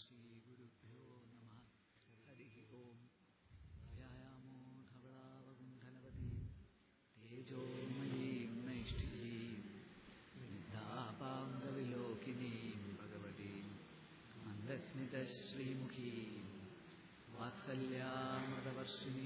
श्रीगुरुभ्यो नमः हरिः ओम् व्यायामो धवलावगुण्ठनवतीं तेजोमयीं नैष्ठिकीं सिद्धापाङ्गविलोकिनीं भगवतीं मन्दस्मितश्रीमुखीं वात्सल्यामृतवर्षिणीं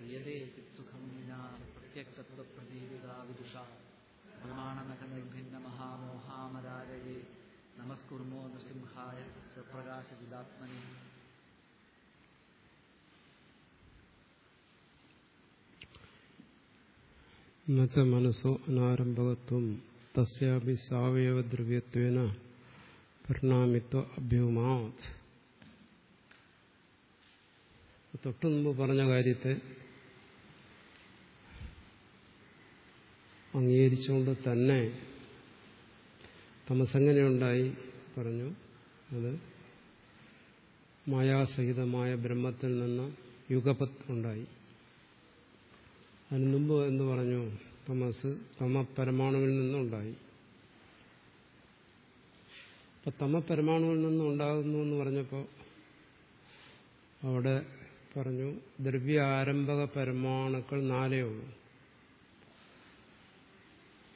ക്രിയതേ ചിത്സുഖം വിനാ പ്രത്യക്തത്വപ്രതീവിതാവിദുഷ പ്രമാണനഖ നിർഭിന്ന മഹാമോഹാമരാരയെ നമസ്കുർമോ നൃസിംഹായ സ്വപ്രകാശജിതാത്മനി നച്ച മനസ്സോ അനാരംഭകത്വം തസ്യാപി സാവയവദ്രവ്യത്വേന പരിണാമിത്വ അഭ്യുമാത് തൊട്ടു പറഞ്ഞ കാര്യത്തെ അംഗീകരിച്ചുകൊണ്ട് തന്നെ തമസങ്ങനെയുണ്ടായി പറഞ്ഞു. അത് മായാസഹിതമായ ബ്രഹ്മത്തിൽ നിന്ന് യുഗപത് ഉണ്ടായി. അതിനു മുമ്പ് എന്ന് പറഞ്ഞു തമസ് തമ പരമാണുവിൽ നിന്നുണ്ടായി അപ്പം തമ പരമാണുവിൽ നിന്നും ഉണ്ടാകുന്നു എന്ന് പറഞ്ഞപ്പോൾ അവിടെ പറഞ്ഞു ദ്രവ്യ ആരംഭക പരമാണുക്കൾ നാലേ ഉള്ളൂ.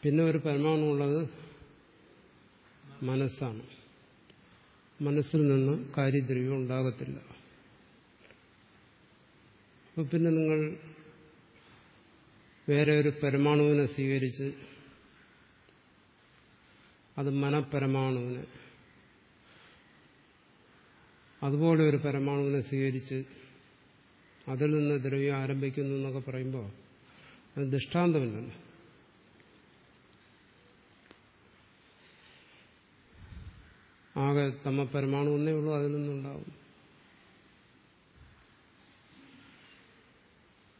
പിന്നെ ഒരു പരമാണുള്ളത് മനസ്സാണ്. മനസ്സിൽ നിന്ന് കാര്യദ്രവ്യം ഉണ്ടാകത്തില്ല. അപ്പം പിന്നെ നിങ്ങൾ വേറെ ഒരു പരമാണുവിനെ സ്വീകരിച്ച് അത് മനപരമാണുവിനെ അതുപോലെ ഒരു പരമാണുവിനെ സ്വീകരിച്ച് അതിൽ നിന്ന് ദ്രവ്യം ആരംഭിക്കുന്നു എന്നൊക്കെ പറയുമ്പോൾ അത് ദൃഷ്ടാന്തമില്ലല്ലോ. ആകെ തമ്മ പരമാണു ഒന്നേ ഉള്ളൂ അതിൽ നിന്നുണ്ടാവും.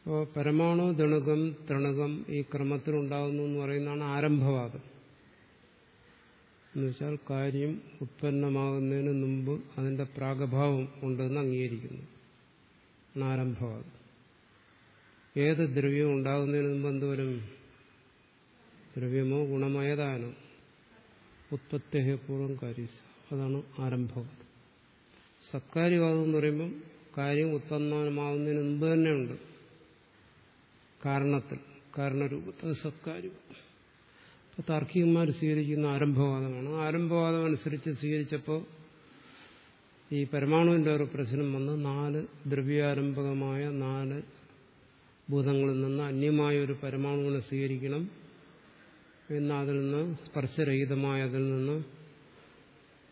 അപ്പോൾ പരമാണു ദണുകം തണുകം ഈ ക്രമത്തിലുണ്ടാകുന്നു എന്ന് പറയുന്നതാണ് ആരംഭവാദം. എന്നുവെച്ചാൽ കാര്യം ഉത്പന്നമാകുന്നതിന് മുമ്പ് അതിന്റെ പ്രാഗഭാവം ഉണ്ടെന്ന് അംഗീകരിക്കുന്നു. ആരംഭവാദം. ഏത് ദ്രവ്യം ഉണ്ടാകുന്നതിന് മുമ്പ് എന്തുവരും ദ്രവ്യമോ ഗുണമേതാനോ ഉത്പത്തി പൂർവം കാര്യ അതാണ് ആരംഭം. സത്കാര്യവാദം എന്ന് പറയുമ്പം കാര്യം ഉത്പന്നമാകുന്നതിന് മുമ്പ് തന്നെയുണ്ട് കാരണത്തിൽ കാരണരൂപത്തിൽ സത്കാര്യം അപ്പോൾ താർക്കികന്മാർ സ്വീകരിക്കുന്ന ആരംഭവാദമാണ്. ആരംഭവാദം അനുസരിച്ച് സ്വീകരിച്ചപ്പോൾ ഈ പരമാണുവിന്റെ ഒരു പ്രശ്നം വന്ന് നാല് ദ്രവ്യാരംഭകമായ നാല് ഭൂതങ്ങളിൽ നിന്ന് അന്യമായ ഒരു പരമാണുവിനെ സ്വീകരിക്കണം. എന്നതിൽ നിന്ന് സ്പർശരഹിതമായ അതിൽ നിന്ന്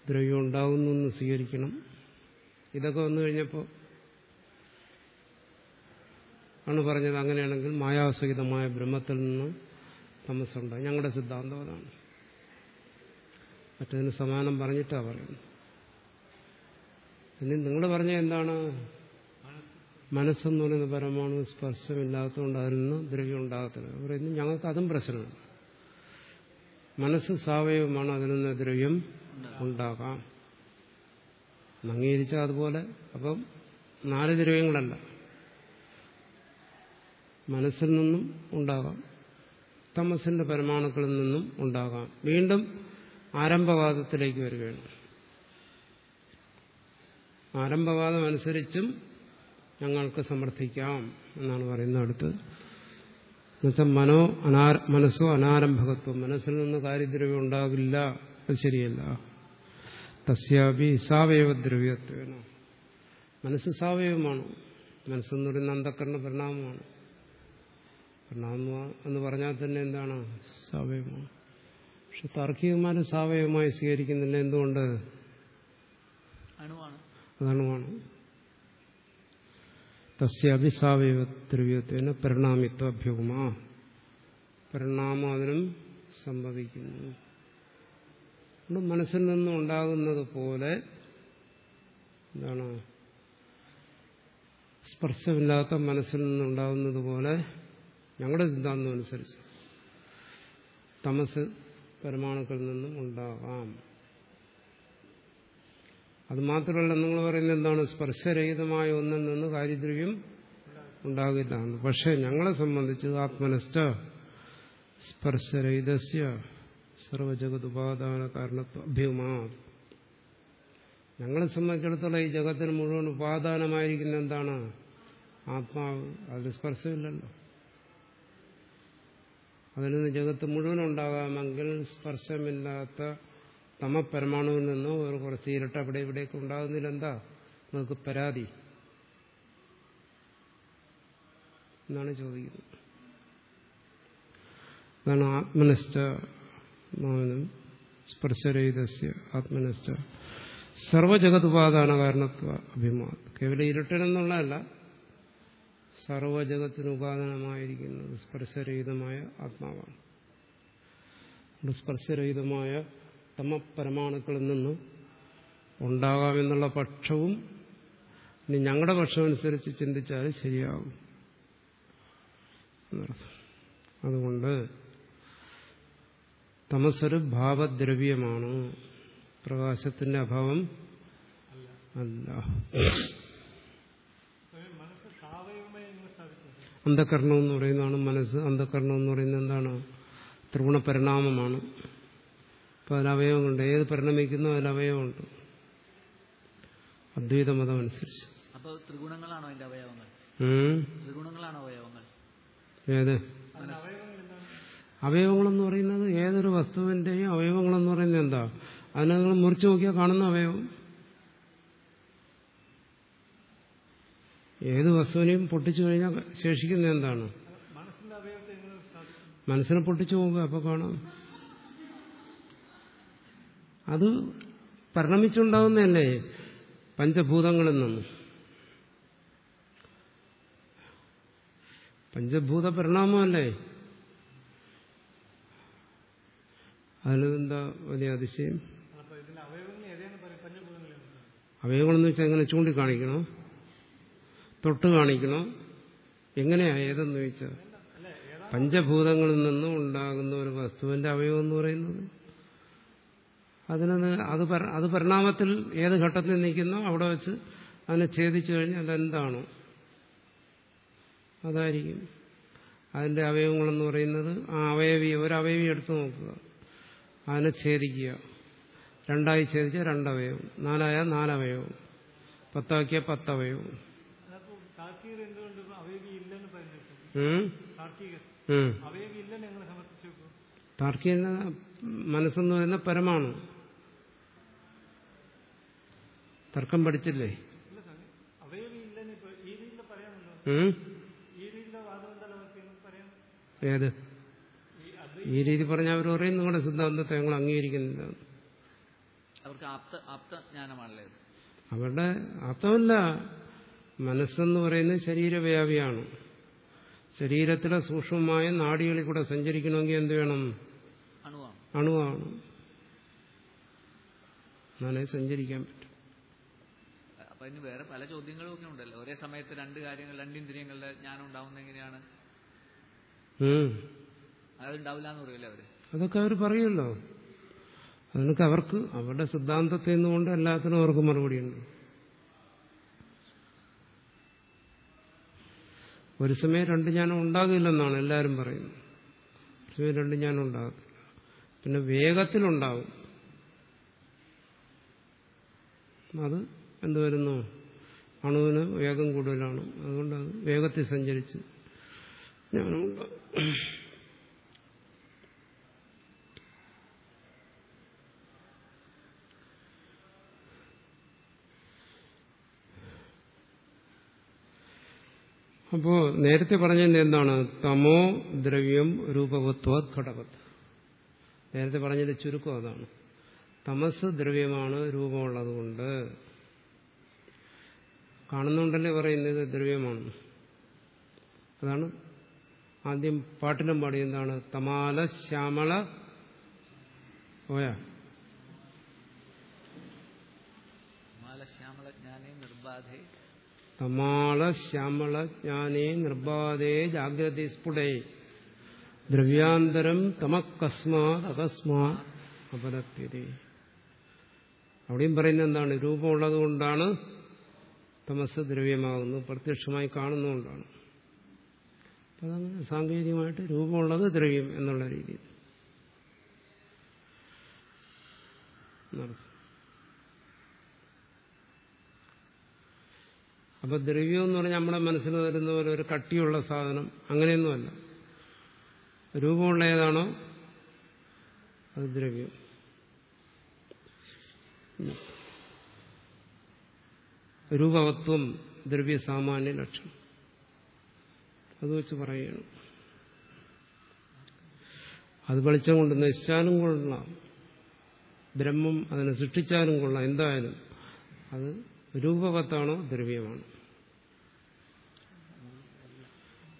ദ്രവ്യം ഉണ്ടാകുന്നു എന്ന് സ്വീകരിക്കണം. ഇതൊക്കെ വന്നു കഴിഞ്ഞപ്പോൾ ആണ് പറഞ്ഞത് അങ്ങനെയാണെങ്കിൽ മായാസഹിതമായ ബ്രഹ്മത്തിൽ നിന്ന് തമസ്സുണ്ടായി ഞങ്ങളുടെ സിദ്ധാന്തം അതാണ്. മറ്റതിന് സമാനം പറഞ്ഞിട്ടാ പറയുന്നത്. ഇനി നിങ്ങൾ പറഞ്ഞ എന്താണ്? മനസ്സെന്ന് പറയുന്ന പരമാണു സ്പർശമില്ലാത്തതുകൊണ്ട് അതിൽ നിന്ന് ദ്രവ്യം ഉണ്ടാകത്തില്ല. പറയുന്നു ഞങ്ങൾക്ക് അതും പ്രശ്നമാണ് മനസ്സ് സാവയവമാണ് അതിൽ നിന്ന് ദ്രവ്യം ഉണ്ടാകാം. അംഗീകരിച്ചാൽ അതുപോലെ. അപ്പം നാല് ദ്രവ്യങ്ങളല്ല. മനസ്സിൽ നിന്നും ഉണ്ടാകാം. തമസിന്റെ പരമാണുക്കളിൽ നിന്നും ഉണ്ടാകാം. വീണ്ടും ആരംഭവാദത്തിലേക്ക് വരികയാണ്. ആരംഭവാദം അനുസരിച്ചും ഞങ്ങൾക്ക് സമർത്ഥിക്കാം എന്നാണ് പറയുന്നത് അടുത്ത്. എന്നുവെച്ചാൽ മനോ അനാ മനസ്സോ അനാരംഭകത്വം. മനസ്സിൽ നിന്ന് കാര്യദ്രവ്യം ഉണ്ടാകില്ല. അത് ശരിയല്ല. തസ്യാപി സാവയവദ്രവ്യത്വേന മനസ്സ് സാവയവമാണ്. മനസ്സെന്ന് പറയുന്ന അന്ധക്കരണ പരിണാമമാണ്. പരിണാമം എന്ന് പറഞ്ഞാൽ തന്നെ എന്താണ്? സാവയവമാണ്. പക്ഷെ താർക്കികന്മാർ സാവയവമായി സ്വീകരിക്കുന്നില്ല. എന്തുകൊണ്ട്? അണുവാണ്. തസ്യ അഭിസാവയവ ദ്രവ്യത്വന പരിണാമിത്വ അഭ്യുഗമാ പരിണാമം അതിനും സംഭവിക്കുന്നു. മനസ്സിൽ നിന്നും ഉണ്ടാകുന്നത് പോലെ എന്താണ്? സ്പർശമില്ലാത്ത മനസ്സിൽ നിന്നുണ്ടാകുന്നത് പോലെ ഞങ്ങളുടെ സിദ്ധാന്തം അനുസരിച്ച് തമസ് പരമാണുക്കളിൽ നിന്നും ഉണ്ടാവാം അത് മാത്രമല്ല നിങ്ങൾ പറയുന്നത് എന്താണ്? സ്പർശരഹിതമായ ഒന്നിൽ നിന്ന് കാര്യദ്രവ്യം ഉണ്ടാകില്ല പക്ഷെ ഞങ്ങളെ സംബന്ധിച്ച് ആത്മനസ്ഥ സ്പർശരഹിതസ്യ സർവജഗതുപാദാന കാരണത്വ അഭ്യുമാ ഞങ്ങളെ സംബന്ധിച്ചിടത്തോളം ഈ ജഗത്തിന് മുഴുവൻ ഉപാദാനമായിരിക്കുന്ന എന്താണ്? ആത്മാവ്. അതിൽ സ്പർശമില്ലല്ലോ. അതിൽ നിന്ന് ജഗത്ത് മുഴുവൻ ഉണ്ടാകാമെങ്കിൽ സ്പർശമില്ലാത്ത തമപരമാണുവിൽ നിന്നോ ഒരു കുറച്ച് ഇരട്ട അവിടെ ഇവിടെയൊക്കെ ഉണ്ടാകുന്നില്ല എന്താ? നമുക്ക് പരാതി. എന്നാണ് ചോദിക്കുന്നത്. അതാണ് ആത്മനശ്ച സ്പർശരഹിതസ്യ ആത്മനശ്ച സർവജഗതുപാദാന കാരണത്വ അഭിമാനം. കേവലം ഇരുട്ടനെന്നുള്ളതല്ല സർവജഗത്തിന് ഉപാദാനമായിരിക്കുന്നത് സ്പർശരഹിതമായ ആത്മാവാണ്. സ്പർശരഹിതമായ തമപരമാണുക്കളിൽ നിന്ന് ഉണ്ടാകാമെന്നുള്ള പക്ഷവും ഇനി ഞങ്ങളുടെ പക്ഷമനുസരിച്ച് ചിന്തിച്ചാൽ ശരിയാകും. അതുകൊണ്ട് തമസ്സൊരു ഭാവദ്രവ്യമാണ്. പ്രകാശത്തിന്റെ അഭാവം അല്ല. അന്ധകരണം എന്ന് പറയുന്നതാണ് മനസ്സ്. അന്ധകരണം എന്ന് പറയുന്നത് എന്താണ്? ത്രിഗുണ പരിണാമമാണ്. അപ്പൊ അതിൽ അവയവമുണ്ട് ഏത് പരിണമിക്കുന്നോ അതിൽ അവയവമുണ്ട്. അദ്വൈത മതം അനുസരിച്ച്. അപ്പോൾ ത്രിഗുണങ്ങളാണോ അതിന്റെ അവയവങ്ങൾ. ത്രിഗുണങ്ങളാണോ അവയവങ്ങൾ? ഏത്? അവയവങ്ങളെന്ന് പറയുന്നത് ഏതൊരു വസ്തുവിന്റെയും അവയവങ്ങളെന്ന് പറയുന്നത് എന്താ? അതിനെ നിങ്ങൾ മുറിച്ചു നോക്കിയാൽ കാണുന്ന അവയവം. ഏത് വസ്തുവിനെയും പൊട്ടിച്ചു കഴിഞ്ഞാൽ ശേഷിക്കുന്ന എന്താണ്? മനസ്സിനെ പൊട്ടിച്ചു പോകുക അപ്പൊ കാണാം. അത് പരിണമിച്ചുണ്ടാവുന്നതല്ലേ പഞ്ചഭൂതങ്ങളിൽ നിന്ന്. പഞ്ചഭൂത പരിണാമമല്ലേ? അതിലെന്താ വലിയ അതിശയം? അവയവങ്ങളെന്ന് വെച്ചാൽ എങ്ങനെ ചൂണ്ടിക്കാണിക്കണോ? തൊട്ട് കാണിക്കണം? എങ്ങനെയാ ഏതെന്ന് ചോദിച്ചാൽ പഞ്ചഭൂതങ്ങളിൽ നിന്നും ഉണ്ടാകുന്ന ഒരു വസ്തുവിന്റെ അവയവം എന്ന് പറയുന്നത്. അതിന് അത് അത് പരിണാമത്തിൽ ഏത് ഘട്ടത്തിൽ നിൽക്കുന്നോ അവിടെ വെച്ച് അതിനെ ഛേദിച്ചു കഴിഞ്ഞാൽ അതെന്താണോ? അതായിരിക്കും. അതിന്റെ അവയവങ്ങളെന്ന് പറയുന്നത് ആ അവയവി ഒരു അവയവി എടുത്തു നോക്കുക. അതിനെ ഛേദിക്കുക. രണ്ടായി ഛേദിച്ച രണ്ടവയവും. നാലായ നാലവയവും. പത്താക്കിയ പത്തവയവും. താർക്കിക മനസ്സെന്ന് പറയുന്ന പരമാണ്. തർക്കം പഠിച്ചില്ലേ? ഏത്? ഈ രീതി പറഞ്ഞാൽ അവർ പറയും നിങ്ങളുടെ സിദ്ധാന്തത്തെ ഞങ്ങൾ അംഗീകരിക്കുന്നില്ല. അവരുടെ അർത്ഥമല്ല മനസ്സെന്ന് പറയുന്നത് ശരീരവ്യാപിയാണ്. ശരീരത്തിലെ സൂക്ഷ്മമായ നാടികളിൽ കൂടെ സഞ്ചരിക്കണമെങ്കിൽ എന്ത് വേണം? അണുവാണ് അണുവാണ്. എന്നാലേ സഞ്ചരിക്കാൻ പറ്റും. അപ്പൊ ഇനി വേറെ പല ചോദ്യങ്ങളും ഒക്കെ ഉണ്ടല്ലോ. ഒരേ സമയത്ത് രണ്ട് കാര്യങ്ങൾ രണ്ട് ഇന്ദ്രിയങ്ങളുടെ ജ്ഞാനം ഉണ്ടാവുന്ന എങ്ങനെയാണ്? എന്ന് അവർ? അതൊക്കെ അവർ പറയുമല്ലോ അതിനൊക്കെ അവർക്ക് അവരുടെ സിദ്ധാന്തത്തിൽ നിന്നുകൊണ്ട് എല്ലാത്തിനും അവർക്ക് മറുപടിയുണ്ട്. ഒരു സമയം രണ്ട് ജ്ഞാനം ഉണ്ടാകില്ലെന്നാണ് എല്ലാവരും പറയുന്നത്. ഒരു സമയം രണ്ട് ജ്ഞാനം ഉണ്ടാകത്തില്ല. പിന്നെ വേഗത്തിലുണ്ടാവും. അത് എന്തുവരുന്നു? അണുവിന് വേഗം കൂടുതലാണ്. അതുകൊണ്ട് അത് വേഗത്തിൽ സഞ്ചരിച്ച് ജ്ഞാനമുണ്ടാകും അപ്പോ നേരത്തെ പറഞ്ഞത് എന്താണ്? തമോ ദ്രവ്യം രൂപവത്വ ഘടകത്വ. നേരത്തെ പറഞ്ഞതിന്റെ ചുരുക്കം അതാണ്. തമസ് ദ്രവ്യമാണ് രൂപമുള്ളതുകൊണ്ട്. കാണുന്നുണ്ടല്ലേ പറയുന്നത് ദ്രവ്യമാണ്? അതാണ് ആദ്യം പാട്ടിലും പാടി എന്താണ്? തമാല ശ്യാമള പോയാ. ശ്യാമള ജ്ഞാനേ നിർബാധേ. തമാള ശ്യാമള ജ്ഞാനേ നിർബാധേ ജാഗ്രതി സ്ഫുടേ. ദ്രവ്യാന്തരം തമക്കസ്മാത് അകസ്മാത് അപലപ്യതേ അവിടെയും പറയുന്നത് എന്താണ്? രൂപമുള്ളത് കൊണ്ടാണ് തമസ് ദ്രവ്യമാകുന്നു പ്രത്യക്ഷമായി കാണുന്നതുകൊണ്ടാണ് അതങ്ങനെ സാങ്കേതികമായിട്ട് രൂപമുള്ളത് ദ്രവ്യം എന്നുള്ള രീതിയിൽ. നടക്കും. അപ്പൊ ദ്രവ്യം എന്ന് പറഞ്ഞാൽ നമ്മുടെ മനസ്സിൽ വരുന്ന പോലെ ഒരു കട്ടിയുള്ള സാധനം. അങ്ങനെയൊന്നുമല്ല. രൂപമുള്ള ഏതാണോ അത് ദ്രവ്യം. രൂപവത്വം ദ്രവ്യ സാമാന്യ ലക്ഷണം അത് വെച്ച് പറയുകയാണ്. അത് വെളിച്ചം കൊണ്ട് നശിച്ചാലും കൊള്ളാം. ബ്രഹ്മം അതിനെ സൃഷ്ടിച്ചാലും കൊള്ളാം. എന്തായാലും അത് രൂപവത്താണോ ദ്രവ്യമാണ്.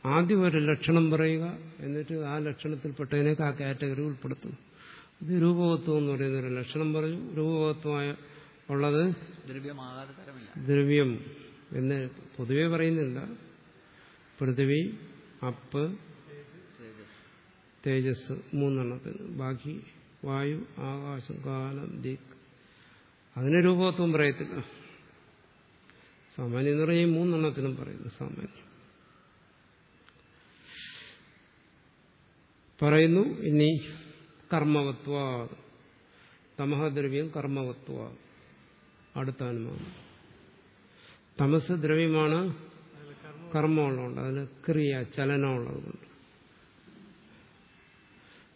ആദ്യം ഒരു ലക്ഷണം പറയുക എന്നിട്ട് ആ ലക്ഷണത്തിൽപ്പെട്ടതിനേക്ക് ആ കാറ്റഗറി ഉൾപ്പെടുത്തും. ഇത് രൂപവത്വം എന്ന് പറയുന്ന ഒരു ലക്ഷണം പറഞ്ഞു. രൂപവത്വമായ ഉള്ളത് ദ്രവ്യം എന്ന് പൊതുവെ പറയുന്നില്ല. പൃഥ്വി അപ്പ് തേജസ് തേജസ് മൂന്നെണ്ണത്തിന്. ബാക്കി വായു ആകാശം കാലം ദിക്. അതിന് രൂപവത്വം പറയത്തില്ല. സാമാന്യം എന്ന് പറഞ്ഞാൽ മൂന്നെണ്ണത്തിനും പറയുന്നു സാമാന്യം. പറയുന്നു ഇനി കർമ്മവത്വ തമഹദ്രവ്യം കർമ്മവത്വ അടുത്ത അനുമാനം തമസ് ദ്രവ്യമാണ് കർമ്മമുള്ളതുകൊണ്ട് അതിന് ക്രിയ ചലനമുള്ളത് കൊണ്ട്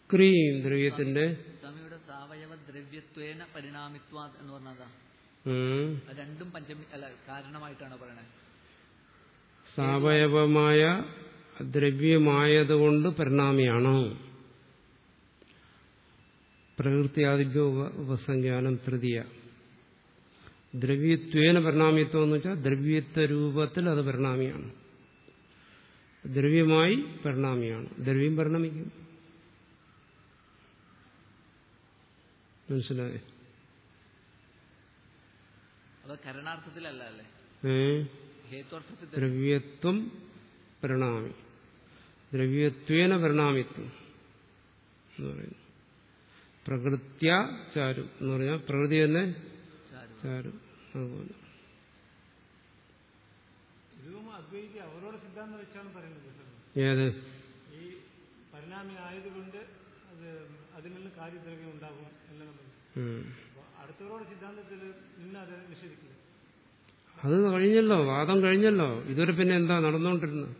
ക്രിയയും ദ്രവ്യത്തിന്റെ സാവയവ ദ്രവ്യത്വേന പരിണാമിത്വ എന്ന് പറഞ്ഞതാ. രണ്ടും പഞ്ചമി അല്ല കാരണമായിട്ടാണ് പറയണത് സാവയവമായ ദ്രവ്യമായതുകൊണ്ട് പരിണാമിയാണ്. ഉപ- ഉപസംഖ്യാനം തൃതീയ. ദ്രവ്യത്വേന പരിണാമിത്വം എന്ന് വെച്ചാൽ ദ്രവ്യത്വ രൂപത്തിൽ അത് പരിണാമിയാണ്. ദ്രവ്യമായി പരിണാമിയാണ്. ദ്രവ്യം പരിണമിക്കും. മനസ്സിലായേ? കരണാർത്ഥത്തിലല്ല അല്ലേ? ദ്രവ്യത്വം പരിണാമി. ദ്രവ്യത്വേന പരിണാമിത്വം എന്ന് പറയുന്നു. പ്രകൃത്യ ചാരു എന്ന് പറഞ്ഞാൽ പ്രകൃതി തന്നെ ചാരു. അതുപോലെ. അവരോട് സിദ്ധാന്തം വെച്ചാണ് പറയുന്നത് ഏത്? ഈ പരിണാമി ആയതുകൊണ്ട് അത് അതിൽ നിന്ന് കാര്യദ്രവ്യം ഉണ്ടാകും എല്ലാം സിദ്ധാന്തത്തിൽ അത് കഴിഞ്ഞല്ലോ വാദം കഴിഞ്ഞല്ലോ. ഇതുവരെ പിന്നെ എന്താ നടന്നുകൊണ്ടിരുന്നത്?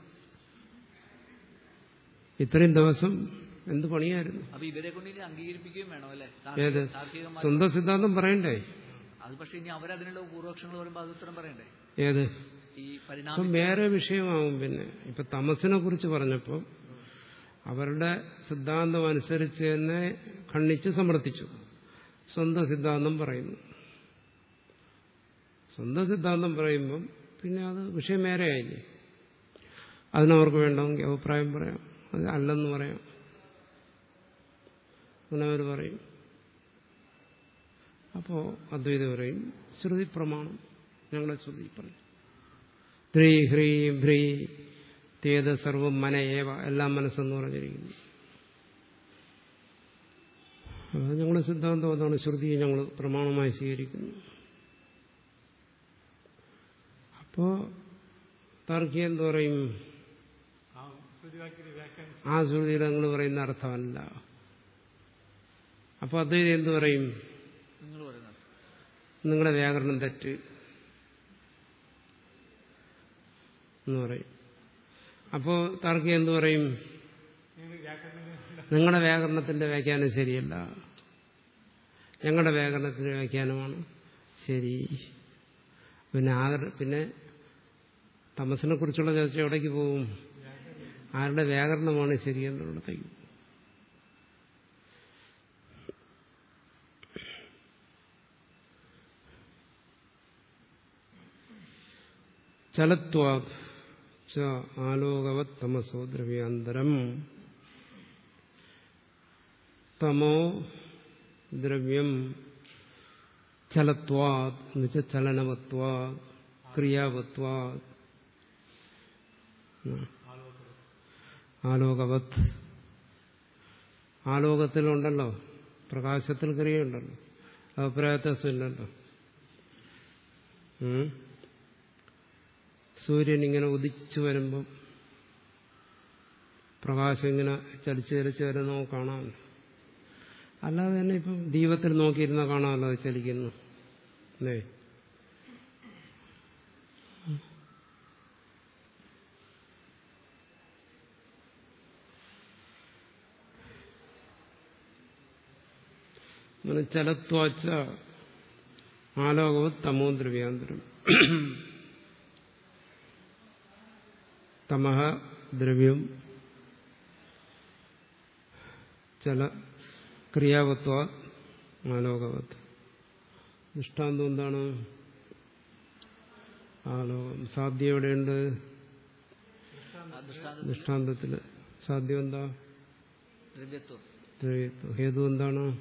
ഇത്രയും ദിവസം എന്ത് പണിയായിരുന്നു? അപ്പൊ ഇവരെ കൊണ്ട് ഇനി അംഗീകരിപ്പിക്കുകയും വേണം അല്ലേ? ഏത്? സ്വന്തം സിദ്ധാന്തം പറയണ്ടേ? അത് പക്ഷെ ഇനി അവരതിനുള്ള പൂർവക്ഷങ്ങൾ പറയുമ്പോൾ അത് ഉത്തരം പറയണ്ടേ? ഏത്? വേറെ വിഷയമാവും പിന്നെ. ഇപ്പൊ തമസിനെ കുറിച്ച് പറഞ്ഞപ്പോൾ അവരുടെ സിദ്ധാന്തം അനുസരിച്ച് തന്നെ ഖണ്ഡിച്ച് സമർത്ഥിച്ചു. സ്വന്തം സിദ്ധാന്തം പറയുന്നു. സ്വന്തം സിദ്ധാന്തം പറയുമ്പം പിന്നെ അത് വിഷയം വേറെ ആയില്ലേ അതിനവർക്ക് വേണമെങ്കിൽ അഭിപ്രായം പറയാം. അത് അല്ലെന്ന് പറയാം. അങ്ങനെ അവർ പറയും. അപ്പോൾ അദ്വൈത പറയും ശ്രുതി പ്രമാണം. ഞങ്ങളെ ശ്രുതി പറയും. ധ്രീ ഹ്രീ ഭ്രീ തേത് സർവം മനയേവ എല്ലാം മനസ്സെന്ന് പറഞ്ഞിരിക്കുന്നു. അത് ഞങ്ങളുടെ സിദ്ധാന്തം അതാണ്. ശ്രുതിയെ ഞങ്ങൾ പ്രമാണമായി സ്വീകരിക്കുന്നു. അപ്പോ താർക്കിക എന്ത് പറയും? ആ ശ്രുതിയിൽ നിങ്ങൾ പറയുന്ന അർത്ഥമല്ല. അപ്പൊ അദ്വൈതം എന്ത് പറയും? നിങ്ങളുടെ വ്യാകരണം തെറ്റ് എന്ന് പറയും. അപ്പോ താർക്കിക എന്ത് പറയും? നിങ്ങളുടെ വ്യാകരണത്തിന്റെ വ്യാഖ്യാനം ശരിയല്ല. ഞങ്ങളുടെ വ്യാകരണത്തിന്റെ വ്യാഖ്യാനമാണ് ശരി. പിന്നെ പിന്നെ തമസിനെ കുറിച്ചുള്ള ചർച്ച എവിടേക്ക് പോകും? ആരുടെ വ്യാകരണമാണ് ശരിയെന്നുള്ളടത്തേക്ക്. ചലത്വാ ആലോകവത് തമസോ ദ്രവ്യാന്തരം. തമോ ദ്രവ്യം ചലത്വാ എന്നുവെച്ചാൽ ചലനവത്വാ ക്രിയാവത്വാ ആലോകവത്. ആലോകത്തിലുണ്ടല്ലോ. പ്രകാശത്തിൽ ക്രിയയുണ്ടല്ലോ. അഭിപ്രായത്തസമില്ലല്ലോ സൂര്യൻ ഇങ്ങനെ ഉദിച്ചു വരുമ്പം പ്രകാശം ഇങ്ങനെ ചലിച്ച് ചലിച്ച് വരുന്ന നമുക്ക് കാണാം അല്ലാതെ തന്നെ ഇപ്പം ദീപത്തിൽ നോക്കിയിരുന്ന കാണാമല്ലോ അത് ചലിക്കുന്നു അല്ലേ ചലത്വാച്ച ആലോകവും തമോ ദ്രവ്യാന്തരം. തമഹ ദ്രവ്യം ചല ക്രിയാവത്വ ആലോകവത്. ദൃഷ്ടാന്തം എന്താണ്? ആലോകം. സാധ്യം എവിടെയുണ്ട്? ദൃഷ്ടാന്തത്തിൽ സാധ്യം എന്താ? ദ്രവ്യത്വം. ഹേതു എന്താണ്?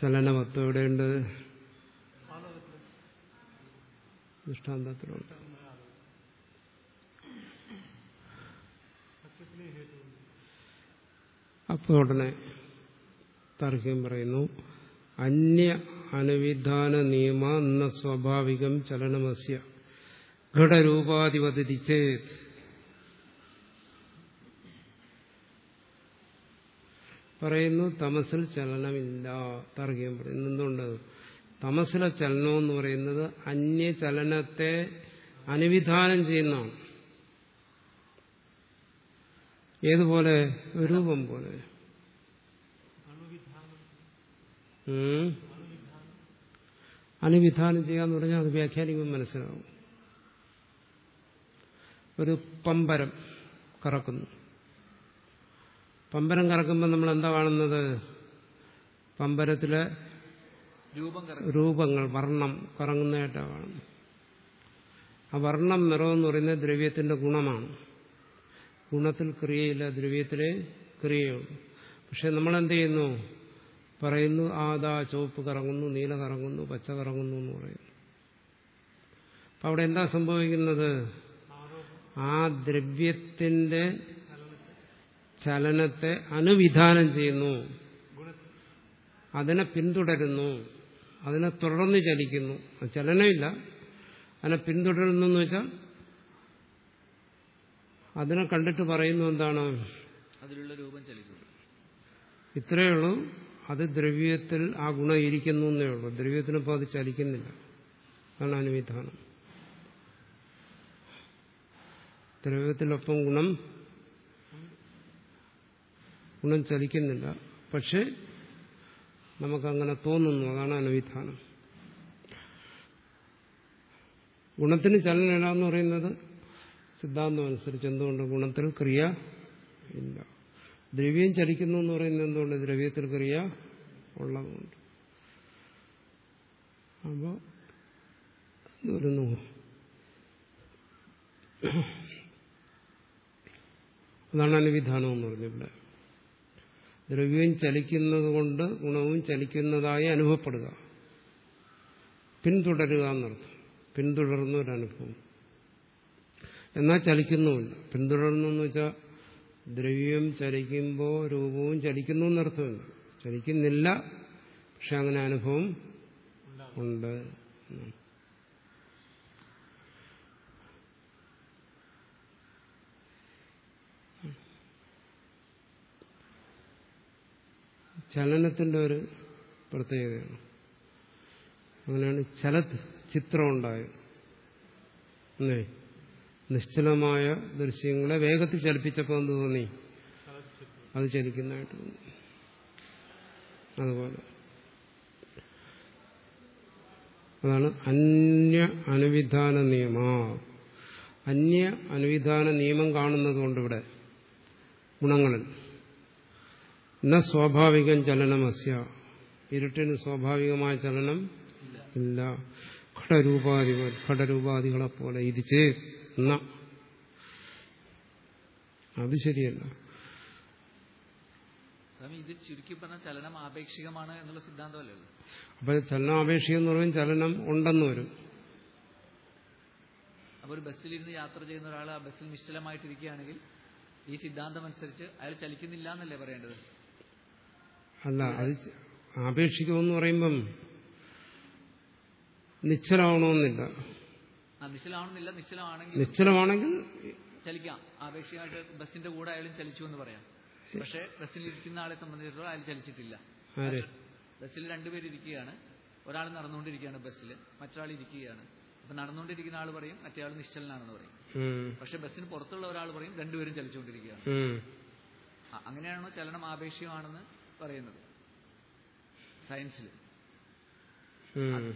ചലനവത്വം എവിടെയുണ്ട്? ദൃഷ്ടാന്തത്തിലുണ്ട് അപ്പോൾ ഉടനെ തർക്കം പറയുന്നു. അന്യ അനുവിധാന നിയമ എന്ന സ്വാഭാവികം ചലനമസ്യ. ഘടരൂപാധിപതിച്ചേ. പറയുന്നു തമസിൽ ചലനമില്ല തർക്കം പറയുന്നു. എന്തുകൊണ്ട്? തമസിലെ ചലനം എന്ന് പറയുന്നത് അന്യ ചലനത്തെ അനുവിധാനം ചെയ്യുന്നതാണ്. ഏതുപോലെ? രൂപം പോലെ. അനുവിധാനം ചെയ്യാന്ന് പറഞ്ഞാൽ അത് വ്യാഖ്യാനിക്കുമ്പോൾ മനസ്സിലാവും. ഒരു പമ്പരം കറക്കുന്നു. പമ്പരം കറക്കുമ്പോൾ നമ്മൾ എന്താ കാണുന്നത്? പമ്പരത്തിലെ രൂപങ്ങൾ വർണം കറങ്ങുന്നതായിട്ടാണ് കാണുന്നത്. ആ വർണം നിറം എന്ന് പറയുന്നത് ദ്രവ്യത്തിന്റെ ഗുണമാണ്. ഗുണത്തിൽ ക്രിയയില്ല ദ്രവ്യത്തിലെ ക്രിയയുള്ളൂ. പക്ഷെ നമ്മൾ എന്ത് ചെയ്യുന്നു? പറയുന്നു ആദാ ചുവപ്പ് കറങ്ങുന്നു നീല കറങ്ങുന്നു പച്ച കറങ്ങുന്നു എന്ന് പറയുന്നു. അപ്പൊ അവിടെ എന്താ സംഭവിക്കുന്നത്? ആ ദ്രവ്യത്തിന്റെ ചലനത്തെ അനുവിധാനം ചെയ്യുന്നു. അതിനെ പിന്തുടരുന്നു. അതിനെ തുടർന്ന് ചലിക്കുന്നു. ചലനമില്ല. അതിനെ പിന്തുടരുന്നു എന്ന് വെച്ചാൽ അതിനെ കണ്ടിട്ട് പറയുന്നു എന്താണ്? അതിലുള്ള രൂപം ചലിക്കുന്നു. ഇത്രയേ ഉള്ളൂ. അത് ദ്രവ്യത്തിൽ ആ ഗുണം ഇരിക്കുന്നു എന്നേ ഉള്ളൂ. ദ്രവ്യത്തിനൊപ്പം അത് ചലിക്കുന്നില്ല. അതാണ് അനുവിധാനം. ദ്രവ്യത്തിനൊപ്പം ഗുണം ഗുണം ചലിക്കുന്നില്ല. പക്ഷെ നമുക്കങ്ങനെ തോന്നുന്നു. അതാണ് അനുവിധാനം. ഗുണത്തിന് ചലനമില്ല എന്ന് പറയുന്നത് സിദ്ധാന്തം അനുസരിച്ച് എന്തുകൊണ്ട് ഗുണത്തിൽ ക്രിയ ഇല്ല? ദ്രവ്യം ചലിക്കുന്നു എന്ന് പറയുന്നത് എന്തുകൊണ്ട്? ദ്രവ്യത്തിൽ ക്രിയ ഉള്ളതുകൊണ്ട്. അപ്പോൾ വരുന്നു അതാണ് അനുവിധാനം എന്ന് പറഞ്ഞിവിടെ ദ്രവ്യം ചലിക്കുന്നത് കൊണ്ട് ഗുണവും ചലിക്കുന്നതായി അനുഭവപ്പെടുക. പിന്തുടരുക എന്നർത്ഥം. പിന്തുടർന്ന അനുഭവം. എന്നാൽ ചലിക്കുന്നുമില്ല. പിന്തുടർന്നു എന്ന് വെച്ചാൽ ദ്രവ്യം ചലിക്കുമ്പോൾ രൂപവും ചലിക്കുന്നു എന്നർത്ഥം. ചലിക്കുന്നില്ല പക്ഷെ അങ്ങനെ അനുഭവം ഉണ്ട്. ചലനത്തിന്റെ ഒരു പ്രത്യേകതയാണ്. അങ്ങനെയാണ് ചലത് ചിത്രം ഉണ്ടായത്. അല്ലേ? നിശ്ചലമായ ദൃശ്യങ്ങളെ വേഗത്തിൽ ചലിപ്പിച്ചപ്പോൾ എന്ത് തോന്നി? അത് ചലിക്കുന്നതായിട്ട് തോന്നി. അതുപോലെ. അതാണ് അന്യ അനുവിധാന നിയമ. അന്യ അനുവിധാന നിയമം കാണുന്നത് കൊണ്ടിവിടെ ഗുണങ്ങളിൽ. ന സ്വാഭാവികം അസ്യ ഇരുട്ടിന് സ്വാഭാവികമായ ചലനം ഇല്ല. ഘടരൂപാധികൾ ഘടരൂപാധികളെ പോലെ ഇത് ചേ എന്ന അത് ശരിയല്ല. ഇത് ചുരുക്കി ചലനം ആപേക്ഷികമാണ് എന്നുള്ള സിദ്ധാന്തമല്ലല്ലോ അപ്പൊ ചലനാപേക്ഷികം എന്ന് പറയും ചലനം ഉണ്ടെന്ന് വരും. അപ്പൊ ഒരു ബസ്സിലിരുന്ന് യാത്ര ചെയ്യുന്ന ഒരാൾ ആ ബസ്സിൽ നിശ്ചലമായിട്ടിരിക്കുകയാണെങ്കിൽ ഈ സിദ്ധാന്തം അനുസരിച്ച് അയാൾ ചലിക്കുന്നില്ല എന്നല്ലേ പറയേണ്ടത്? അല്ല അത് ആപേക്ഷികമെന്ന് പറയുമ്പം നിശ്ചലമാവണമെന്നില്ല. നിശ്ചലമാണെന്നില്ല നിശ്ചലമാണെങ്കിൽ നിശ്ചലമാണെങ്കിൽ ചലിക്കാം. ആപേക്ഷികമായിട്ട് ബസ്സിന്റെ കൂടെ അയാളും ചലിച്ചു എന്ന് പറയാം. പക്ഷേ ബസ്സിലിരിക്കുന്ന ആളെ സംബന്ധിച്ചിടത്തോളം അയാൾ ചലിച്ചിട്ടില്ല. ബസ്സിൽ രണ്ടുപേര് ഇരിക്കുകയാണ്. ഒരാൾ നടന്നുകൊണ്ടിരിക്കുകയാണ് ബസ്സിൽ മറ്റൊരാൾ ഇരിക്കുകയാണ്. അപ്പൊ നടന്നുകൊണ്ടിരിക്കുന്ന ആൾ പറയും മറ്റേ ആൾ നിശ്ചലനാണെന്ന് പറയും. പക്ഷെ ബസ്സിന് പുറത്തുള്ള ഒരാൾ പറയും രണ്ടുപേരും ചലിച്ചുകൊണ്ടിരിക്കുകയാണ്. അങ്ങനെയാണോ ചലനം ആപേക്ഷികമാണെന്ന് പറയുന്നത്? സയൻസിൽ.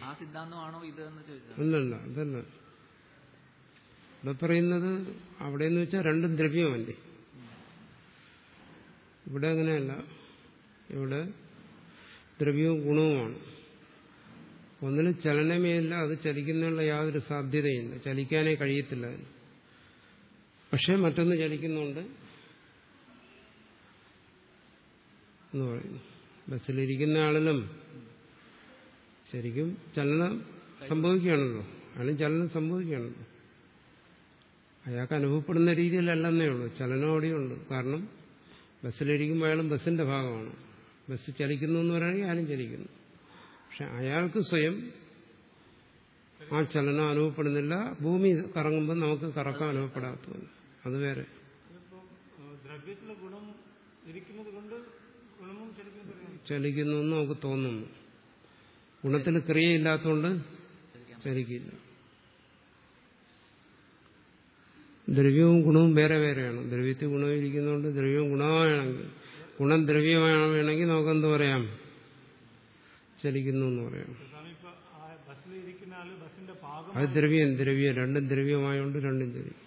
ആ സിദ്ധാന്തമാണോ ഇത് എന്ന് ചോദിച്ചത് ഇവിടെ പറയുന്നത് അവിടെ എന്ന് വെച്ചാൽ രണ്ടും ദ്രവ്യമല്ലേ? ഇവിടെ അങ്ങനെയല്ല. ഇവിടെ ദ്രവ്യവും ഗുണവുമാണ്. ഒന്നിന് ചലനമേ ഇല്ല അത് ചലിക്കുന്നതിനുള്ള യാതൊരു സാധ്യതയില്ല. ചലിക്കാനേ കഴിയത്തില്ല. അതിന് പക്ഷെ മറ്റൊന്ന് ചലിക്കുന്നുണ്ട് എന്ന് പറയുന്നു. ബസ്സിലിരിക്കുന്ന ആളിലും ശരിക്കും ചലനം സംഭവിക്കുകയാണല്ലോ. അല്ലെങ്കിൽ ചലനം സംഭവിക്കുകയാണല്ലോ. അയാൾക്ക് അനുഭവപ്പെടുന്ന രീതിയിലല്ലെന്നേ ഉള്ളൂ. ചലനം അവിടെയുണ്ട് കാരണം ബസ്സിലിരിക്കുമ്പോൾ അയാളും ബസ്സിന്റെ ഭാഗമാണ്. ബസ് ചലിക്കുന്നു എന്ന് പറയുകയാണെങ്കിൽ ആരും ചലിക്കുന്നു. പക്ഷെ അയാൾക്ക് സ്വയം ആ ചലനം അനുഭവപ്പെടുന്നില്ല. ഭൂമി കറങ്ങുമ്പോൾ നമുക്ക് കറക്കം അനുഭവപ്പെടാത്ത അത് വേറെ. ചലിക്കുന്നു എന്ന് നമുക്ക് തോന്നുന്നു. ഗുണത്തിന് ക്രിയയില്ലാത്തതുകൊണ്ട് ചലിക്കില്ല. ദ്രവ്യവും ഗുണവും വേറെ വേറെയാണ്. ദ്രവ്യത്തിൽ ഗുണം ഇരിക്കുന്നതുകൊണ്ട് ദ്രവ്യവും ഗുണമാണെങ്കിൽ ഗുണം ദ്രവ്യമാണെങ്കിൽ നമുക്ക് എന്ത് പറയാം? ചലിക്കുന്നു എന്ന് പറയാം. അത് ദ്രവ്യം ദ്രവ്യം. രണ്ടും ദ്രവ്യമായതുകൊണ്ട് രണ്ടും ചലിക്കും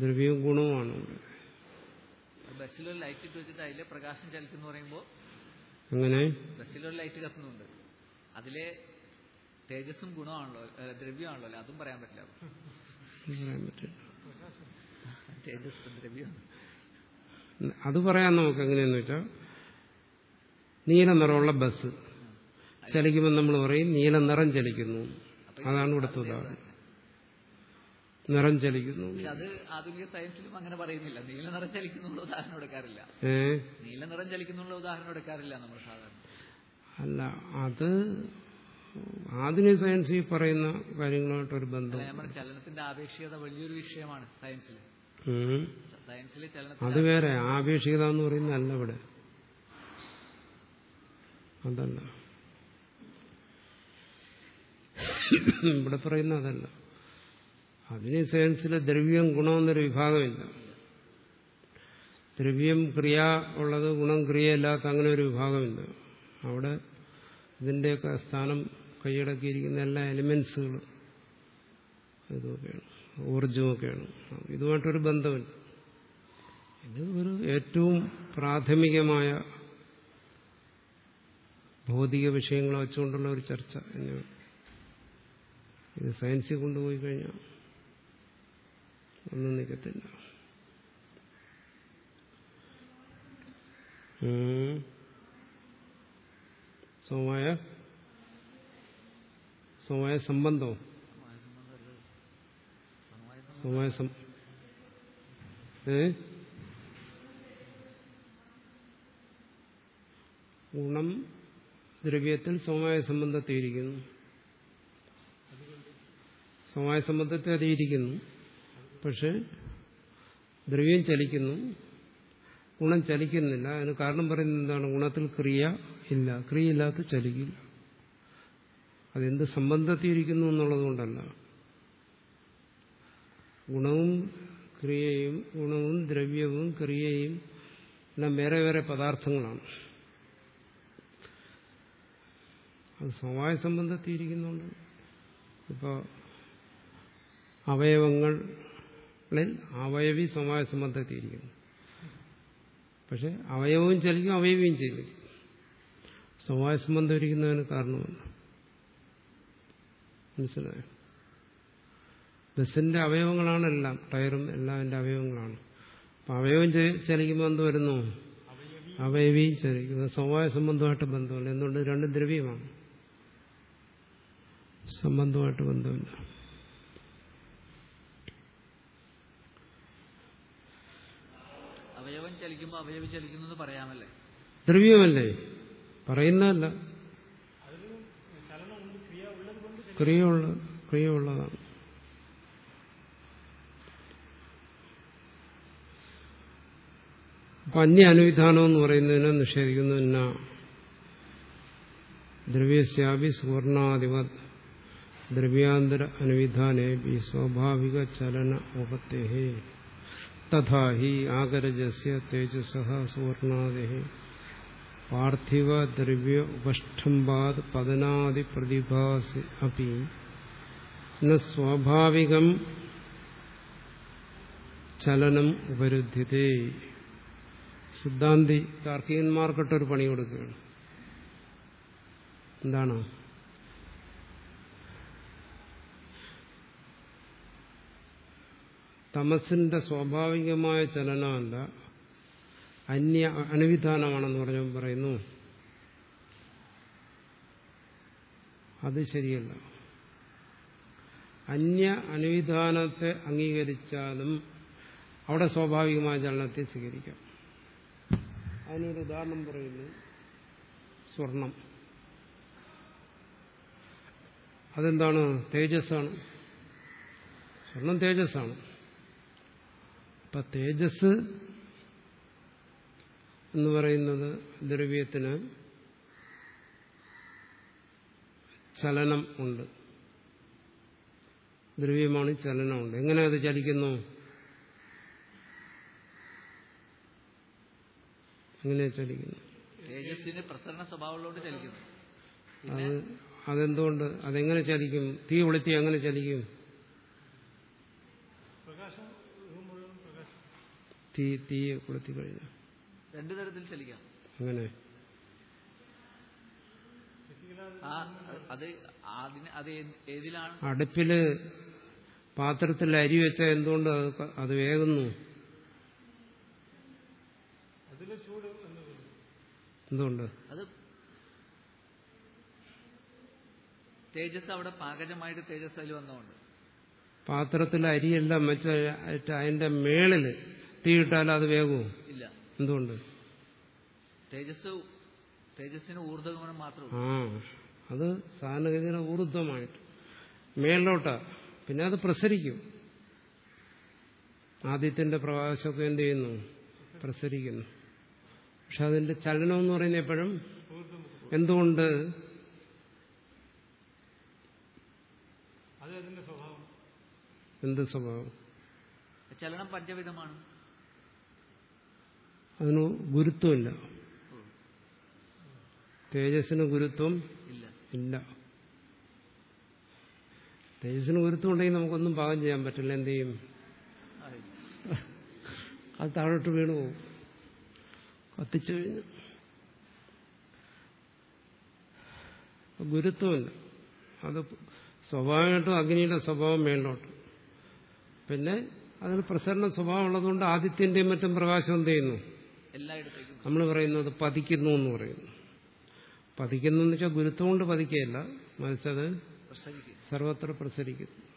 ദ്രവ്യവും ഗുണവുമാണ് ബസ്സിലൊരു ലൈറ്റ് ഇട്ട് വെച്ചിട്ട് അതിലെ പ്രകാശം ചലിക്കുന്നു പറയുമ്പോൾ അങ്ങനെ ബസ്സിലൊരു ലൈറ്റ് കത്തുന്നുണ്ട്. അതിലെ തേജസ്സും ഗുണമാണല്ലോ ദ്രവ്യമാണല്ലോ അല്ലേ? അതും പറയാൻ പറ്റില്ല. തേജസ് ദ്രവ്യമാണ് അത് പറയാൻ നമുക്ക് എങ്ങനെയെന്ന് വെച്ചാൽ നീല നിറമുള്ള ബസ്. ചലിക്കുമ്പോൾ നമ്മൾ പറയും നീല നിറം ചലിക്കുന്നു. അതാണ് ഇവിടുത്തെ ഉദാഹരണം. നിറം ചലിക്കുന്നു. അത് ആധുനിക സയൻസിലും അങ്ങനെ പറയുന്നില്ല. നീല നിറം ചലിക്കുന്നുള്ള ഉദാഹരണം എടുക്കാറില്ല. നീല നിറം ചലിക്കുന്നുള്ള ഉദാഹരണം എടുക്കാറില്ല നമ്മൾ സാധാരണ. അല്ല അത് ആധുനിക സയൻസ് ഈ പറയുന്ന കാര്യങ്ങളുമായിട്ടൊരു ബന്ധം. ചലനത്തിന്റെ ആപേക്ഷികത വലിയൊരു വിഷയമാണ് സയൻസിൽ ഉം. സയൻസിലെ അത് വേറെ ആപേക്ഷികത എന്ന് പറയുന്നതല്ല അല്ല ഇവിടെ. അതല്ല. ഇവിടെ പറയുന്ന അതല്ല. അതിന് സയൻസിലെ ദ്രവ്യം ഗുണം എന്നൊരു വിഭാഗമില്ല. ദ്രവ്യം ക്രിയ ഉള്ളത് ഗുണം ക്രിയ ഇല്ലാത്ത അങ്ങനെ ഒരു വിഭാഗമില്ല. അവിടെ ഇതിന്റെയൊക്കെ സ്ഥാനം കൈയടക്കിയിരിക്കുന്ന എല്ലാ എലിമെന്റ്സുകളും ഇതൊക്കെയാണ് ഊർജമൊക്കെയാണ് ഇതുമായിട്ടൊരു ബന്ധമില്ല. ഇത് ഒരു ഏറ്റവും പ്രാഥമികമായ ഭൗതിക വിഷയങ്ങളെ വെച്ചുകൊണ്ടുള്ള ഒരു ചർച്ച എന്നിവ ഇത് സയൻസിൽ കൊണ്ടുപോയി കഴിഞ്ഞാൽ ഒന്നും നിൽക്കത്തില്ല. ഉം. സമവായ സംബന്ധവും സമവായ ഏ? ഗുണം ദ്രവ്യത്തിൽ സമവായ സംബന്ധത്തെ ഇരിക്കുന്നു. സമവായ സംബന്ധത്തെ അത് പക്ഷെ ദ്രവ്യം ചലിക്കുന്നു. ഗുണം ചലിക്കുന്നില്ല. അതിന് കാരണം പറയുന്നത് എന്താണ്? ഗുണത്തിൽ ക്രിയ ഇല്ല. ക്രിയ ഇല്ലാത്ത ചലിക്കില്ല. അതെന്ത് സംബന്ധത്തിയിരിക്കുന്നു എന്നുള്ളതുകൊണ്ടല്ല എന്നുള്ളത് കൊണ്ടല്ല. ഗുണവും ക്രിയയും ഗുണവും ദ്രവ്യവും ക്രിയയും എല്ലാം വേറെ വേറെ പദാർത്ഥങ്ങളാണ്. അത് സമവായ സംബന്ധത്തിയിരിക്കുന്നുണ്ട് ഇപ്പോൾ അവയവങ്ങളിൽ അവയവി സമവായ സംബന്ധത്തിയിരിക്കുന്നു പക്ഷെ അവയവവും ചലിക്കും അവയവിയും ചലിക്കും. സമവായ സംബന്ധം ഇരിക്കുന്നതിന് കാരണമല്ല മനസ്സിലായോ? ബസ്സിന്റെ അവയവങ്ങളാണ് എല്ലാം. ടയറും എല്ലാം അതിന്റെ അവയവങ്ങളാണ്. അപ്പൊ അവയവം ചലിക്കുമ്പോൾ എന്ത് വരുന്നു? അവയവിയും ചലിക്കുന്നു. സ്വഭാവ സംബന്ധമായിട്ട് ബന്ധമില്ല. എന്തുകൊണ്ട്? രണ്ട് ദ്രവ്യമാണ്. സംബന്ധമായിട്ട് ബന്ധമില്ല. അവയവം ചലിക്കുമ്പോൾ അവയവം ചലിക്കുന്നു പറയാമല്ലേ? ദ്രവ്യമല്ലേ? പറയുന്നതല്ല. ക്രിയയുള്ള ക്രിയയുള്ളതാണ്. അപ്പൊ അന്യ അനുവിധാനം എന്ന് പറയുന്നതിനെ നിഷേധിക്കുന്നു എന്നാ ദ്രവ്യസ്യാപി സുവർണാധിപത് ദ്രവ്യാന്തര അനുവിധാനേപി സ്വാഭാവിക ചലന ഉപത്തേഹേ. തഥാ ഹി ആകരജസ്യ തേജസ സുവർണാദി പാർത്ഥിവ ദ്രവ്യ പതനാദി പ്രതിഭാസി അപ്പി. ന സ്വാഭാവികം ചലനം ഉപരുദ്ധ്യതേ സിദ്ധാന്തി താർക്കികന്മാർക്കിട്ടൊരു പണി കൊടുക്കുകയാണ്. എന്താണ്? തമസിന്റെ സ്വാഭാവികമായ ചലനമല്ല അന്യ അനുവിധാനമാണെന്ന് പറഞ്ഞു പറയുന്നു. അത് ശരിയല്ല. അന്യ അനുവിധാനത്തെ അംഗീകരിച്ചാലും അവിടെ സ്വാഭാവികമായ ചലനത്തെ സ്വീകരിക്കാം. അതിനൊരു ഉദാഹരണം പറയുന്നു. സ്വർണം. അതെന്താണ്? തേജസ്സാണ്. സ്വർണം തേജസ്സാണ്. അപ്പൊ തേജസ് എന്ന് പറയുന്നത് ദ്രവ്യത്തിന് ചലനം ഉണ്ട്. ദ്രവ്യമാണ് ചലനമുണ്ട് എങ്ങനെ അത് ചലിക്കുന്നു? എങ്ങനെ ചലിക്കുന്നു? തേജസ്സിന് പ്രസരണ സ്വഭാവമുള്ളതുകൊണ്ട് ചലിക്കുന്നു. അത് അതെന്തുകൊണ്ട്? അതെങ്ങനെ ചലിക്കും? തീ കൊളുത്തി എങ്ങനെ ചലിക്കും? പ്രകാശം ഇത് മുഴുവൻ പ്രകാശം. തീ തീയെ കൊളുത്തി കഴിഞ്ഞാൽ. രണ്ടു തരത്തിൽ ചലിക്കാം. അങ്ങനെ. അത് അതിന് അത് ഏതിലാണ്? അടുപ്പിൽ പാത്രത്തിൽ അരി വെച്ച എന്തുകൊണ്ട് അത് വേകുന്നു? എന്തുകൊണ്ട്? അത് തേജസ് അവിടെ പാകജമായിട്ട് തേജസ് അതിൽ വന്നതുകൊണ്ട് പാത്രത്തിൽ അരിയെല്ലാം വെച്ച അതിന്റെ മേളിൽ തീയിട്ടാൽ അത് വേഗവും ഇല്ല. എന്തുകൊണ്ട്? തേജസ് തേജസ്സിന് ഊർധഗമനം മാത്രം ആ അത് സാധാരണഗതിയുടെ ഊർജമായിട്ട് മേളിലോട്ടാ പിന്നെ അത് പ്രസരിക്കും. ആദ്യത്തിന്റെ പ്രകാശമൊക്കെ എന്ത് ചെയ്യുന്നു? പ്രസരിക്കുന്നു. പക്ഷെ അതിന്റെ ചലനം എന്ന് പറയുന്ന എപ്പോഴും എന്തുകൊണ്ട്? എന്ത് സ്വഭാവം? ചലനം പഞ്ചവിധമാണ്. അതിന് ഗുരുത്വമില്ല. തേജസ്സിന് ഗുരുത്വം ഇല്ല. തേജസ്സിന് ഗുരുത്വം ഉണ്ടെങ്കിൽ നമുക്കൊന്നും പാകം ചെയ്യാൻ പറ്റില്ല. എന്ത് ചെയ്യും. അത് താഴോട്ട് വീണു പോകും കത്തിച്ചു കഴിഞ്ഞു. ഗുരുത്വമില്ല. അത് സ്വാഭാവികമായിട്ടും അഗ്നിയുടെ സ്വഭാവം മേലോട്ട്. പിന്നെ അതിന് പ്രസരണ സ്വഭാവം ഉള്ളതുകൊണ്ട് ആദിത്യന്റെയും മറ്റും പ്രകാശം എന്ത് ചെയ്യുന്നു? എല്ലായിടത്തേക്കും നമ്മൾ പറയുന്നത് പതിക്കുന്നു എന്ന് പറയുന്നു. പതിക്കുന്നു എന്ന് വെച്ചാൽ ഗുരുത്വം കൊണ്ട് പതിക്കുകയല്ല. മറിച്ചത് പ്രസരിക്കും സർവത്ര പ്രസരിക്കുന്നു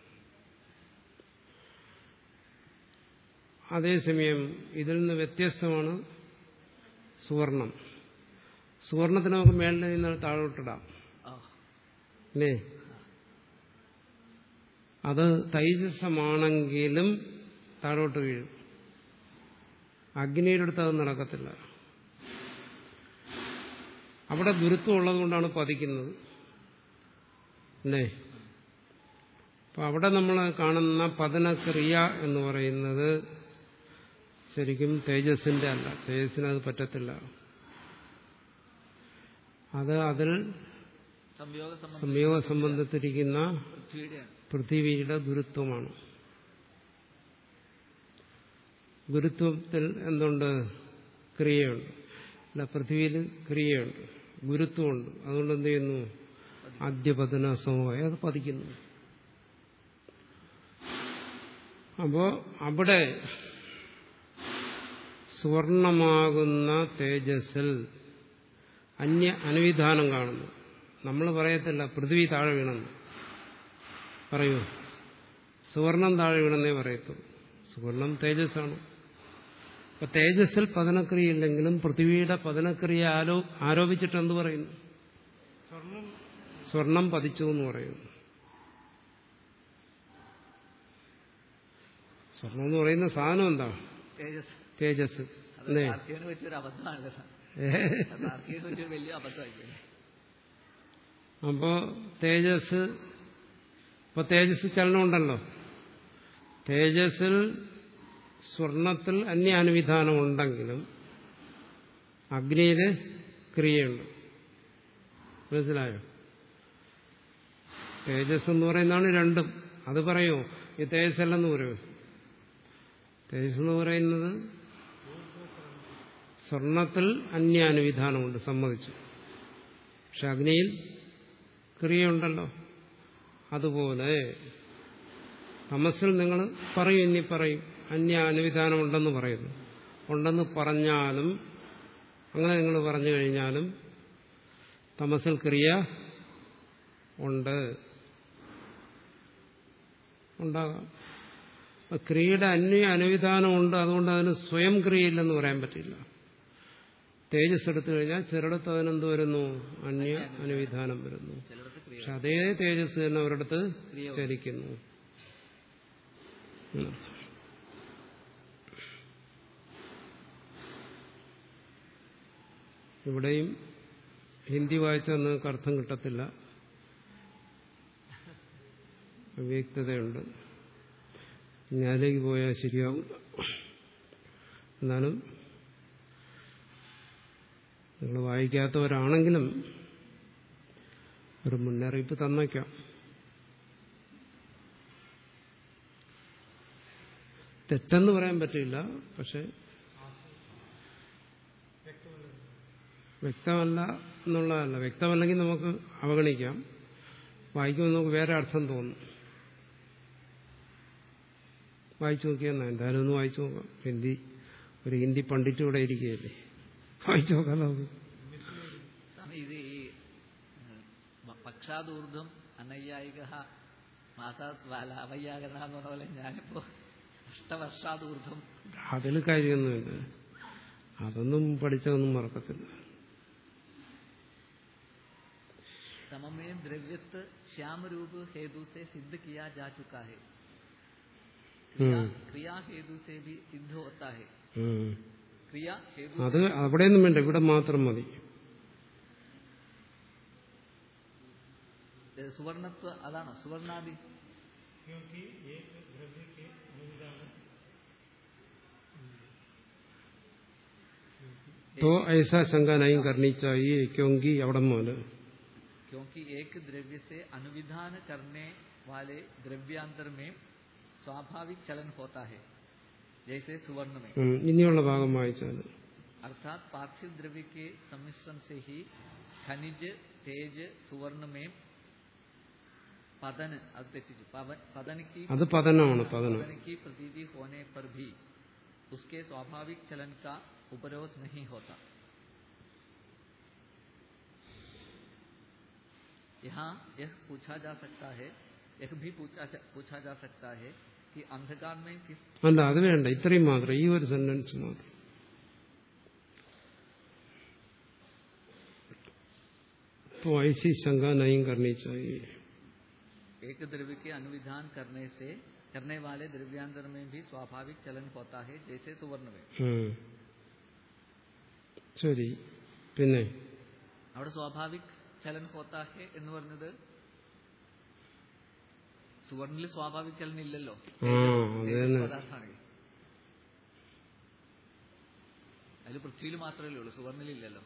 അതേസമയം ഇതിൽ നിന്ന് വ്യത്യസ്തമാണ് സുവർണം. സുവർണത്തിന് നമുക്ക് മേളിൽ നിന്ന് താഴോട്ടിടാം. അല്ലേ? അത് തൈജസമാണെങ്കിലും താഴോട്ട് വീഴും. അഗ്നിയുടെ അടുത്ത് അത് നടക്കത്തില്ല. അവിടെ ഗുരുത്വം ഉള്ളതുകൊണ്ടാണ് പതിക്കുന്നത്. അല്ലേ? അപ്പൊ അവിടെ നമ്മൾ കാണുന്ന പതനക്രിയ എന്ന് പറയുന്നത് ശരിക്കും തേജസ്സിന്റെ അല്ല. തേജസ്സിന് അത് പറ്റത്തില്ല. അത് അതിൽ സംയോഗ സംബന്ധം സംയോഗ സംബന്ധത്തിരിക്കുന്ന പൃഥിവിയുടെ ഗുരുത്വമാണ്. ഗുരുത്വത്തിൽ എന്തുണ്ട്? ക്രിയയുണ്ട്. അല്ല പൃഥ്വിയിൽ ക്രിയയുണ്ട്. ഗുരുത്വമുണ്ട്. അതുകൊണ്ട് എന്ത് ചെയ്യുന്നു? ആദ്യപതന സമയ അത് പതിക്കുന്നു. അപ്പോ അവിടെ സുവർണമാകുന്ന തേജസ്സിൽ അന്യ അനുവിധാനം കാണുന്നു. നമ്മൾ പറയത്തില്ല പൃഥ്വി താഴെ വീണെന്ന്. പറയൂ. സുവർണം താഴെ വീണെന്നേ പറയത്തുള്ളൂ. സുവർണം തേജസ്സാണ്. അപ്പൊ തേജസ്സിൽ പതനക്രിയ ഇല്ലെങ്കിലും പൃഥ്വിയുടെ പതനക്രിയ ആലോ ആരോപിച്ചിട്ട് എന്ത് പറയുന്നു? സ്വർണം. സ്വർണം പതിച്ചു എന്ന് പറയുന്നു. സ്വർണം എന്ന് പറയുന്ന സാധനം എന്താ? തേജസ്. തേജസ്. അപ്പോ തേജസ് ഇപ്പൊ തേജസ് ചലനം ഉണ്ടല്ലോ തേജസ്സിൽ സ്വർണത്തിൽ അന്യാനുവിധാനം ഉണ്ടെങ്കിലും അഗ്നിയിൽ ക്രിയയുണ്ട്. മനസ്സിലായോ? തേജസ് എന്ന് പറയുന്നതാണ് രണ്ടും. അത് പറയോ. ഈ തേജസ് അല്ലെന്ന് പറയൂ. തേജസ് എന്ന് പറയുന്നത് സ്വർണത്തിൽ അന്യാനുവിധാനമുണ്ട് സമ്മതിച്ചു. പക്ഷെ അഗ്നിയിൽ ക്രിയയുണ്ടല്ലോ. അതുപോലെ തമസിൽ നിങ്ങൾ പറയും ഇനി പറയും. അന്യ അനുവിധാനം ഉണ്ടെന്ന് പറയുന്നു. ഉണ്ടെന്ന് പറഞ്ഞാലും അങ്ങനെ നിങ്ങൾ പറഞ്ഞു കഴിഞ്ഞാലും തമസിൽ ക്രിയ ഉണ്ട്. ഉണ്ടാകാം. ക്രിയയുടെ അന്യ അനുവിധാനമുണ്ട് അതുകൊണ്ട് അതിന് സ്വയം ക്രിയയില്ലെന്ന് പറയാൻ പറ്റില്ല. തേജസ് എടുത്തു കഴിഞ്ഞാൽ ചിലടത്ത് അതിനെന്ത് വരുന്നു? അന്യ അനുവിധാനം വരുന്നു. പക്ഷെ അതേ തേജസ് തന്നെ ഒരിടത്ത് അടുത്ത് ചലിക്കുന്നു. ഇവിടെയും ഹിന്ദി വായിച്ചാൽ നിങ്ങൾക്ക് അർത്ഥം കിട്ടത്തില്ല. വ്യക്തതയുണ്ട് ഇനി അതിലേക്ക് പോയാൽ ശരിയാവും. എന്നാലും നിങ്ങൾ വായിക്കാത്തവരാണെങ്കിലും ഒരു മുന്നറിയിപ്പ് തന്നേക്കാം. തെറ്റെന്ന് പറയാൻ പറ്റില്ല പക്ഷെ വ്യക്തമല്ല എന്നുള്ളതല്ല. വ്യക്തമല്ലെങ്കിൽ നമുക്ക് അവഗണിക്കാം. വായിക്കുമ്പോൾ നമുക്ക് വേറെ അർത്ഥം തോന്നും. വായിച്ചു നോക്കിയാൽ എന്തായാലും ഒന്ന് വായിച്ചു നോക്കാം. ഹിന്ദി ഒരു ഹിന്ദി പണ്ഡിറ്റ് ഇവിടെ ഇരിക്കുകയല്ലേ? വായിച്ചു നോക്കാം നമുക്ക്. ഇത് ഈ ഉം, അനൈയായിക എന്ന് പറഞ്ഞ പോലെ ഞാനിപ്പോ അതിൽ കാര്യമൊന്നുമില്ല. അതൊന്നും പഠിച്ചതൊന്നും മറക്കത്തില്ല. सममें द्रव्यत्व श्याम रूप हेतु से सिद्ध किया जा चुका है क्रिया, ഉം. क्रिया हेतु से भी सिद्ध होता है ഉം. क्रिया हेतु അത് അവിടെയൊന്നും വേണ്ട ഇവിടെ മാത്രം മതി से सुवर्णत्व अदानो सुवर्णादि क्योंकि एक द्रव्य के अनुविधान तो ऐसा शंका नहीं करनी चाहिए क्योंकि അവിടെ മുതൽ क्योंकि एक द्रव्य से अनुविधान करने वाले द्रव्यांतर में स्वाभाविक चलन होता है जैसे स्वर्ण में भागम अर्थात पार्थिव द्रव्य के सम्मिश्रण से ही खनिज तेज सुवर्ण में पदन अब पदन की पदन की प्रतीति होने पर भी उसके स्वाभाविक चलन का उपरोध नहीं होता यहाँ यह पूछा जा सकता है यह भी पूछा जा- पूछा जा सकता है कि अंधकार में किस അല്ല അത് വേണ്ട ഇത്രയും മാത്രം ഈ ഒരു സെന്റൻസ് മാത്രം तो ऐसी शंका नहीं करनी चाहिए एक द्रव्य के अनुविधान करने से करने वाले द्रव्यांतर में भी स्वाभाविक चलन होता है जैसे सुवर्ण में ഉം. ശരി പിന്നെ അവിടെ സ്വാഭാവിക് ചലൻ ഹോത്താഹെ എന്ന് പറഞ്ഞത് സുവർണിൽ സ്വാഭാവിക ചലൻ ഇല്ലല്ലോ. പദാർത്ഥമാണെങ്കിൽ അതിൽ പൃഥ്വിയിൽ മാത്രമല്ലേ ഉള്ളൂ സുവർണിൽ ഇല്ലല്ലോ.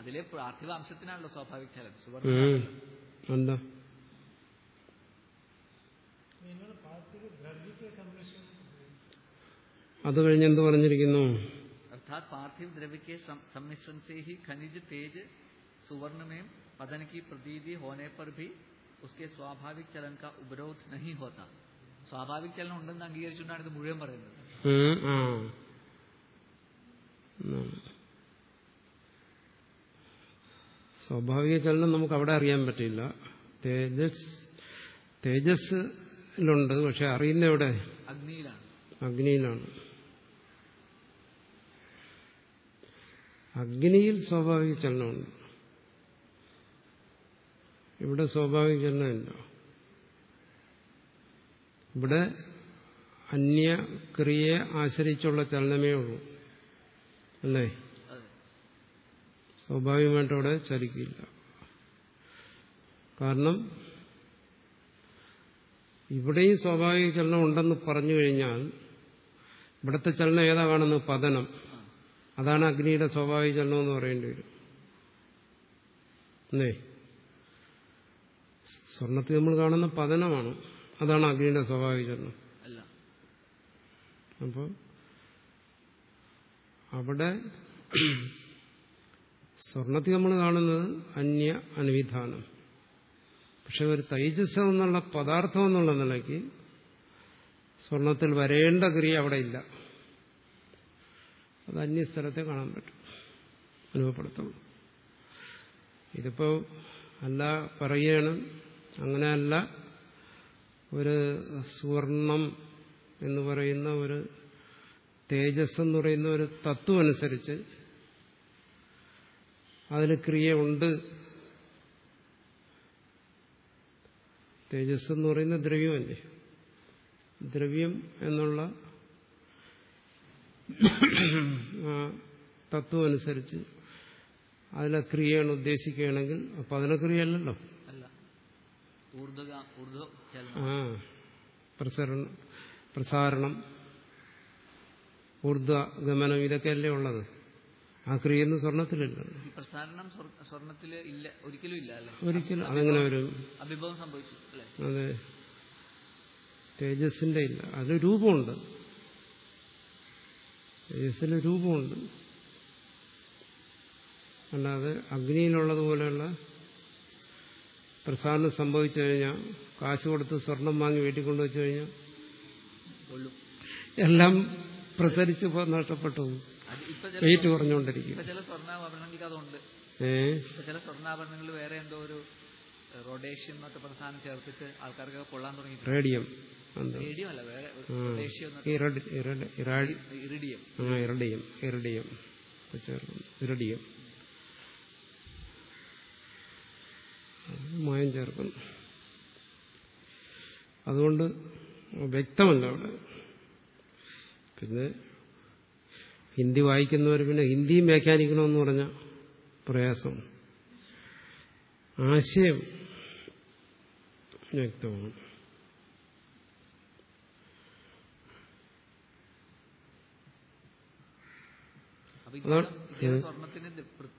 അതിലെ പാർത്ഥിവ അംശത്തിനാണല്ലോ സ്വാഭാവിക ചലനം സുവർണ അത് കഴിഞ്ഞ് എന്ത് പറഞ്ഞിരിക്കുന്നു? അർത്ഥാത് പാർത്ഥിവ ദ്രവ്യക്കെ സമ്മിശ്രംസേഹി ഖനിജ് തേജ് सुवर्ण में पतन की प्रतीति होने पर भी उसके स्वाभाविक चलन का उपरोध नहीं होता സ്വാഭാവിക ചലനം ഉണ്ടെന്ന് അംഗീകരിച്ചുകൊണ്ടാണ് ഇത് മുഴുവൻ പറയുന്നത് ഉം, ആ എന്നാണ്. സ്വാഭാവിക ചലനം നമുക്ക് അവിടെ അറിയാൻ പറ്റില്ല തേജസ് തേജസ്സിലുണ്ട് പക്ഷെ അറിയുന്ന എവിടെ അഗ്നിയിലാണ് അഗ്നിയിലാണ് അഗ്നിയിൽ സ്വാഭാവിക ചലനമുണ്ട് ഇവിടെ സ്വാഭാവിക ജനനമില്ല ഇവിടെ അന്യക്രിയയെ ആശ്രയിച്ചുള്ള ചലനമേ ഉള്ളൂ. അല്ലേ? സ്വാഭാവികമായിട്ട് അവിടെ ചലിക്കില്ല. കാരണം ഇവിടെയും സ്വാഭാവിക ചലനം ഉണ്ടെന്ന് പറഞ്ഞു കഴിഞ്ഞാൽ ഇവിടുത്തെ ചലനം ഏതാ കാണുന്നത്? പതനം. അതാണ് അഗ്നിയുടെ സ്വാഭാവിക ചലനം എന്ന് പറയേണ്ടി വരും. അല്ലേ? സ്വർണത്തിൽ നമ്മൾ കാണുന്ന പതനമാണ്. അതാണ് അഗ്നിയുടെ സ്വാഭാവിക ചലനം. അല്ല. അപ്പോൾ അവിടെ സ്വർണത്തിൽ നമ്മൾ കാണുന്നത് അന്യ അനുവിധാനം. പക്ഷെ ഒരു തൈജസ് എന്നുള്ള പദാർത്ഥം എന്നുള്ള നിലയ്ക്ക് സ്വർണത്തിൽ വരേണ്ട ക്രിയ അവിടെ ഇല്ല. അത് അന്യസ്ഥലത്തെ കാണാൻ പറ്റും. അനുഭവപ്പെടുത്തുള്ളൂ ഇതിപ്പോ അല്ല പറയുകയാണ് അങ്ങനെയല്ല ഒരു സുവർണം എന്ന് പറയുന്ന ഒരു തേജസ് എന്ന് പറയുന്ന ഒരു തത്വം അനുസരിച്ച് അതിന് ക്രിയ ഉണ്ട്. തേജസ് എന്ന് പറയുന്ന ദ്രവ്യമല്ലേ ദ്രവ്യം എന്നുള്ള തത്വം അനുസരിച്ച് അതിലെ ക്രിയയാണ് ഉദ്ദേശിക്കുകയാണെങ്കിൽ അപ്പം അതിലെ ക്രിയയല്ലല്ലോ അല്ല ഊർധ്വ ഊർധ്വ ചലനം ആ പ്രസരണം പ്രസാരണം ഊർധ്വഗമനം ഇതൊക്കെയല്ലേ ഉള്ളത്? ആ ക്രിയൊന്നും സ്വർണത്തിലില്ലല്ലോ പ്രസാരണം സ്വർണത്തിൽ ഇല്ല ഒരിക്കലും ഇല്ല ഒരിക്കലും അതെങ്ങനെ വരും? അഭിഭവം സംഭവിച്ചു അതെ. തേജസ്സിന്റെ ഇല്ല. അത് രൂപമുണ്ട്. തേജസ്സിന് രൂപമുണ്ട്. അല്ലാതെ അഗ്നിയിലുള്ളതുപോലെയുള്ള പ്രസാദം സംഭവിച്ചു കഴിഞ്ഞാൽ കാശ് കൊടുത്ത് സ്വർണം വാങ്ങി വീട്ടിൽ കൊണ്ടുവച്ചു കഴിഞ്ഞാൽ എല്ലാം പ്രസരിച്ച് നഷ്ടപ്പെട്ടു. വെയിറ്റ് കുറഞ്ഞുകൊണ്ടിരിക്കും. ചില സ്വർണാഭരണങ്ങൾ വേറെ എന്തോ ഒരു റൊഡേഷ്യൻ എന്നൊക്കെ പ്രസ്ഥാനം ചേർത്തിട്ട് ആൾക്കാർക്ക് കൊള്ളാൻ തുടങ്ങി റേഡിയം. റേഡിയം അല്ല വേറെ ഇറിഡിയം. ഇറഡിയം ഇറഡിയം ചേർക്കുന്നു. ഇറഡിയം അത് മായം ചേർക്കുന്നു. അതുകൊണ്ട് വ്യക്തമല്ല അവിടെ. പിന്നെ ഹിന്ദി വായിക്കുന്നവർ പിന്നെ ഹിന്ദിയും വ്യാഖ്യാനിക്കണമെന്ന് പറഞ്ഞ പ്രയാസം. ആശയം വ്യക്തമാണ്. അപ്പൊ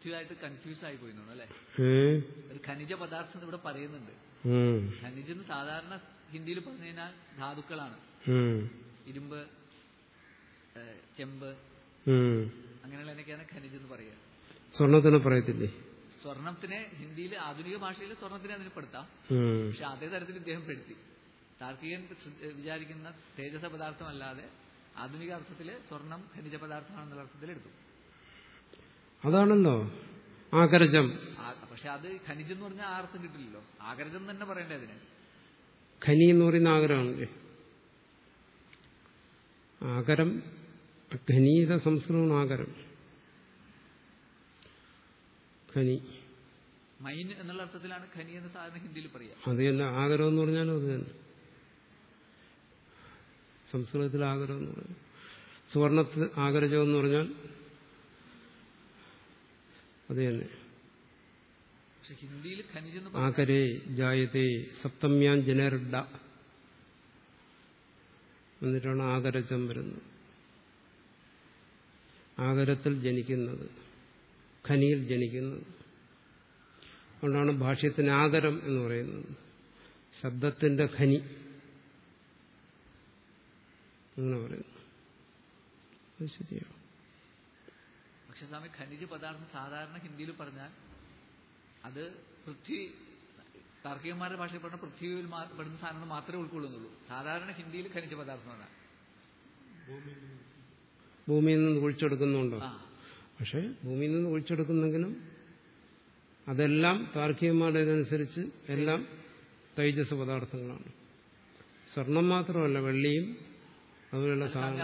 പൃഥ്വിയായിട്ട് കൺഫ്യൂസ് ആയി പോയി അല്ലെ? ഒരു ഖനിജ പദാർത്ഥം ഇവിടെ പറയുന്നുണ്ട്. ഖനിജം ഖനിജെന്ന് സാധാരണ ഹിന്ദിയിൽ പറഞ്ഞു കഴിഞ്ഞാൽ ധാതുക്കളാണ്. ഇരുമ്പ് ചെമ്പ് അങ്ങനെയുള്ള അങ്ങനെയുള്ളതിനൊക്കെയാണ് ഖനിജം എന്ന് പറയുക. സ്വർണത്തിന് പറയത്തില്ലേ? സ്വർണത്തിനെ ഹിന്ദിയിൽ ആധുനിക ഭാഷയിൽ സ്വർണത്തിനെ അതിന് പെടുത്താം. പക്ഷെ അതേ തരത്തിൽ ഇദ്ദേഹം പെടുത്തി. താർക്കികൻ വിചാരിക്കുന്ന തേജസ പദാർത്ഥമല്ലാതെ ആധുനിക അർത്ഥത്തിൽ സ്വർണം ഖനിജ പദാർത്ഥമാണെന്നുള്ള അർത്ഥത്തിൽ എടുത്തു അതാണല്ലോ ആകരജം. പക്ഷെ അത് ഖനിജം എന്ന് പറഞ്ഞാൽ ആർത്തും കിട്ടില്ലല്ലോ. ആകരജം തന്നെ പറയണ്ടേ അതിന്? ഖനി എന്ന് പറയുന്ന ആകരമാണല്ലേ ആകരം ഖനീത സംസ്കൃതമാണ് ആകരം. ഖനി. മൈൻ എന്നുള്ള അർത്ഥത്തിലാണ് ഖനി എന്ന് സാധാരണ ഹിന്ദിയിൽ പറയുക. അത് തന്നെ ആഗ്രഹം എന്ന് പറഞ്ഞാലും അത് തന്നെ. സംസ്കൃതത്തിൽ ആഗ്രഹം എന്ന് പറഞ്ഞു സുവർണത്തിൽ ആഗ്രഹം എന്ന് പറഞ്ഞാൽ അത് തന്നെ ആകരേ ജായതേ സപ്തമ്യാൻ ജനർഡ എന്നിട്ടാണ് ആകരജം വരുന്നത്. ആകരത്തിൽ ജനിക്കുന്നത് ഖനിയിൽ ജനിക്കുന്നത്. അതുകൊണ്ടാണ് ഭാഷ്യത്തിന് ആകരം എന്ന് പറയുന്നത്. ശബ്ദത്തിന്റെ ഖനി. അങ്ങനെ പറയുന്നു അത് ശരിയാണ് പക്ഷെ സ്വാമി ഖനിജ പദാർത്ഥം സാധാരണ ഹിന്ദിയിൽ പറഞ്ഞാൽ അത് പൃഥ്വി താർക്കികന്മാരുടെ ഭാഷയിൽ പറഞ്ഞ പൃഥ്വിയിൽ പെടുന്ന സാധനങ്ങൾ മാത്രമേ ഉൾക്കൊള്ളുന്നുള്ളൂ. സാധാരണ ഹിന്ദിയിൽ ഖനിജ പദാർത്ഥമാണ് ഭൂമിയിൽ നിന്ന് കുഴിച്ചെടുക്കുന്നുണ്ടോ പക്ഷെ ഭൂമിയിൽ നിന്ന് കുഴിച്ചെടുക്കുന്നെങ്കിലും അതെല്ലാം താർക്കികന്മാരുടേതനുസരിച്ച് എല്ലാം തൈജസ് പദാർത്ഥങ്ങളാണ്. സ്വർണം മാത്രമല്ല വെള്ളിയും അതുപോലെയുള്ള ഇത് സാധനം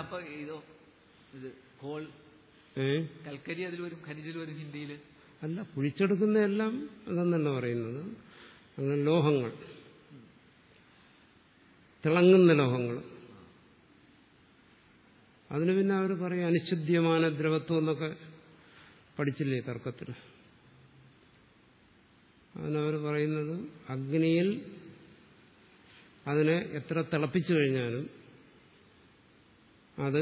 കൽക്കരി അതിൽ വരും ഖനിജിൽ വരും ഹിന്ദിയിൽ അല്ല കുഴിച്ചെടുക്കുന്നതെല്ലാം അതെന്നല്ല പറയുന്നത്. അങ്ങനെ ലോഹങ്ങൾ. തിളങ്ങുന്ന ലോഹങ്ങൾ. അതിന് പിന്നെ അവർ പറയും അനിശുദ്ധ്യമാന ദ്രവത്വം എന്നൊക്കെ പഠിച്ചില്ലേ തർക്കത്തിൽ അതിനവർ പറയുന്നത് അഗ്നിയിൽ അതിനെ എത്ര തിളപ്പിച്ചു കഴിഞ്ഞാലും അത്